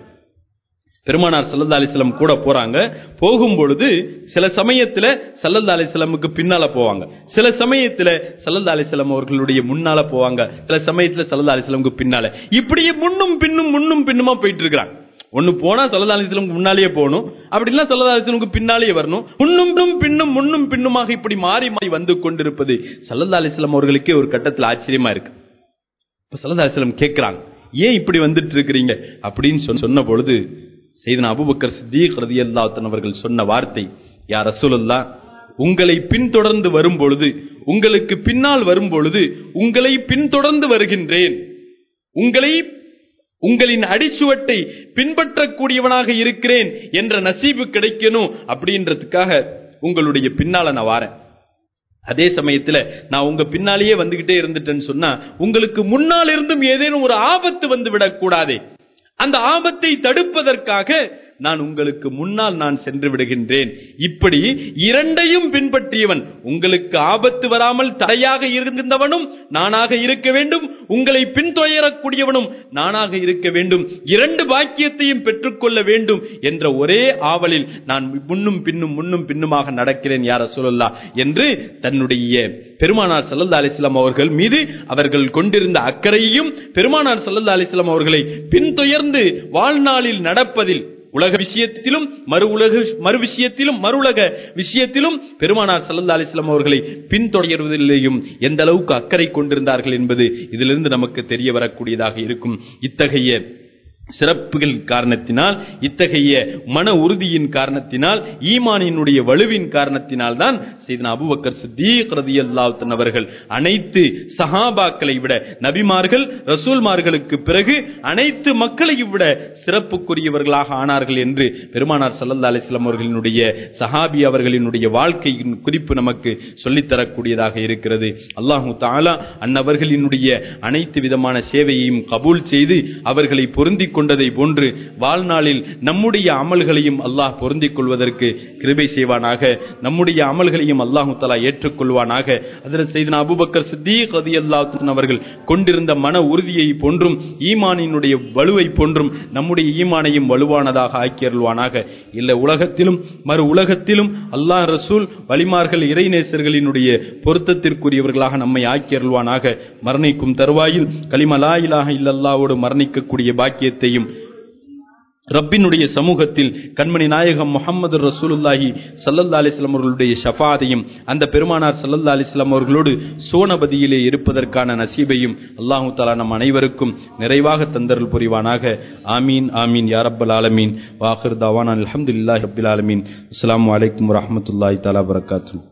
பெருமானார் சல்லல்லா அலிஸ்லம் கூட போறாங்க. போகும் பொழுது சில சமயத்துல சல்லல்லா அலிஸ்லமுக்கு பின்னால போவாங்க. சில சமயத்துல சல்லல்லா அலிஸ்லாம் அவர்களுடைய முன்னால போவாங்க. சில சமயத்துல சல்லல்லா அலிஸ்லமுக்கு பின்னால. இப்படியே முன்னும் பின்னும் முன்னும் பின்னுமா போயிட்டு இருக்கிறாங்க. ஒன்னு போனா சல்லல்லா முன்னாலேயே போகணும். அப்படின்னா சல்லல்லா பின்னாலேயே வரணும். முன்னும் பின்னும் முன்னும் பின்னுமாக இப்படி மாறி மாறி வந்து கொண்டிருப்பது சல்லல்லா அவர்களுக்கே ஒரு கட்டத்தில் ஆச்சரியமா இருக்கு. இப்ப சல்லல்லா கேட்கிறாங்க ஏன் இப்படி வந்துட்டு இருக்கிறீங்க? அப்படின்னு சொன்ன பொழுது செய்தன அபுபக்கர் சித்தீக் ரதி அல்லாத்தன் அவர்கள் சொன்ன வார்த்தை யார் ரசூலுல்லா உங்களை பின்தொடர்ந்து வரும் பொழுது உங்களுக்கு பின்னால் வரும் பொழுது உங்களை பின்தொடர்ந்து வருகின்றேன். உங்களை உங்களின் அடிச்சுவட்டை பின்பற்றக்கூடியவனாக இருக்கிறேன் என்ற நசீபு கிடைக்கணும் அப்படின்றதுக்காக உங்களுடைய பின்னால நான் வாரேன். அதே சமயத்துல நான் உங்க பின்னாலேயே வந்துகிட்டே இருந்துட்டேன்னு சொன்னா உங்களுக்கு முன்னால் இருந்தும் ஏதேனும் ஒரு ஆபத்து வந்து விடக்கூடாதே. அந்த ஆபத்தை தடுப்பதற்காக நான் உங்களுக்கு முன்னால் நான் சென்று விடுகின்றேன். இப்படி இரண்டையும் பின்பற்றியவன் உங்களுக்கு ஆபத்து வராமல் தடையாக இருந்தவனும் நானாக இருக்க வேண்டும். உங்களை பின்தொயரக்கூடியவனும் நானாக இருக்க வேண்டும். இரண்டு பாக்கியத்தையும் பெற்றுக்கொள்ள வேண்டும் என்ற ஒரே ஆவலில் நான் முன்னும் பின்னும் முன்னும் பின்னுமாக நடக்கிறேன் யார சொல்லலா என்று தன்னுடைய பெருமானார் சல்லல்லா அலிஸ்லாம் அவர்கள் மீது அவர்கள் கொண்டிருந்த அக்கறையையும் பெருமானார் சல்லல்லா அலிஸ்லாம் அவர்களை பின்தொயர்ந்து வாழ்நாளில் நடப்பதில் உலக விஷயத்திலும் மறு உலக மறு விஷயத்திலும் மறு உலக விஷயத்திலும் பெருமானார் சல்லல்லா அலிஸ்லாம் அவர்களை பின்தொடர்வதிலேயும் எந்த அளவுக்கு அக்கறை கொண்டிருந்தார்கள் என்பது இதிலிருந்து நமக்கு தெரிய வரக்கூடியதாக இருக்கும். இத்தகைய சிறப்புகள் காரணத்தினால் இத்தகைய மன உறுதியின் காரணத்தினால் ஈமானினுடைய வலுவின் காரணத்தினால் தான் செய்தன அபுபக்கர் சித்தீக் ரதி அல்லாத்தன் அவர்கள் அனைத்து சஹாபாக்களை விட நபிமார்கள் ரசூல்மார்களுக்கு பிறகு அனைத்து மக்களையும் விட சிறப்புக்குரியவர்களாக ஆனார்கள் என்று பெருமானார் சல்லல்லா அலிஸ்லாம் அவர்களினுடைய சஹாபி அவர்களினுடைய வாழ்க்கையின் குறிப்பு நமக்கு சொல்லித்தரக்கூடியதாக இருக்கிறது. அல்லாஹு தாலா அன்னவர்களினுடைய அனைத்து விதமான சேவையையும் கபூல் செய்து அவர்களை பொருந்திக் பொருந்திக் கொண்டதை போன்று வாழ்நாளில் நம்முடைய அமல்களையும் அல்லாஹ் பொருந்திக் கொள்வதற்கு கிருபை செய்வானாக. நம்முடைய அமல்களையும் அல்லாஹு தலா ஏற்றுக்கொள்வானாக. அதில் செய்தன அபுபக்கர் சித்தீக் ரதி அவர்கள் கொண்டிருந்த மன உறுதியை போன்றும் ஈமானினுடைய வலுவை போன்றும் நம்முடைய ஈமானையும் வலுவானதாக ஆக்கியருள்வானாக. இல்லை உலகத்திலும் மறு உலகத்திலும் அல்லாஹ் ரசூல் வலிமார்கள் இறைநேசர்களினுடைய பொருத்தத்திற்குரியவர்களாக நம்மை ஆக்கியருள்வானாக. மரணிக்கும் தருவாயில் கலிமலா இலாஹ இல்லல்லாவோடு மரணிக்கக்கூடிய பாக்கியத்தை பாக்கியத்தையும் ரப்பினுடைய சமூகத்தில் கண்மணி நாயகம் முகமது ரசூலுல்லாஹி சல்லல்லா அலிஸ்லாம் அவர்களுடைய ஷஃபாதையும் அந்த பெருமானார் சல்லல்லா அலிஸ்லாம் அவர்களோடு சோனபதியிலே இருப்பதற்கான நசீபையும் அல்லாஹு தாலா நம் அனைவருக்கும் நிறைவாக தந்தருள் புரிவானாக. ஆமீன் ஆமீன் யாரப்பல் ஆலமீன். வாஹர் தவான் அல்ஹம்துலில்லாஹி ரப்பில் ஆலமீன். அஸ்லாம் வலைக்கம் வரமத்துல்லாஹி தாலா வரகாத்துஹு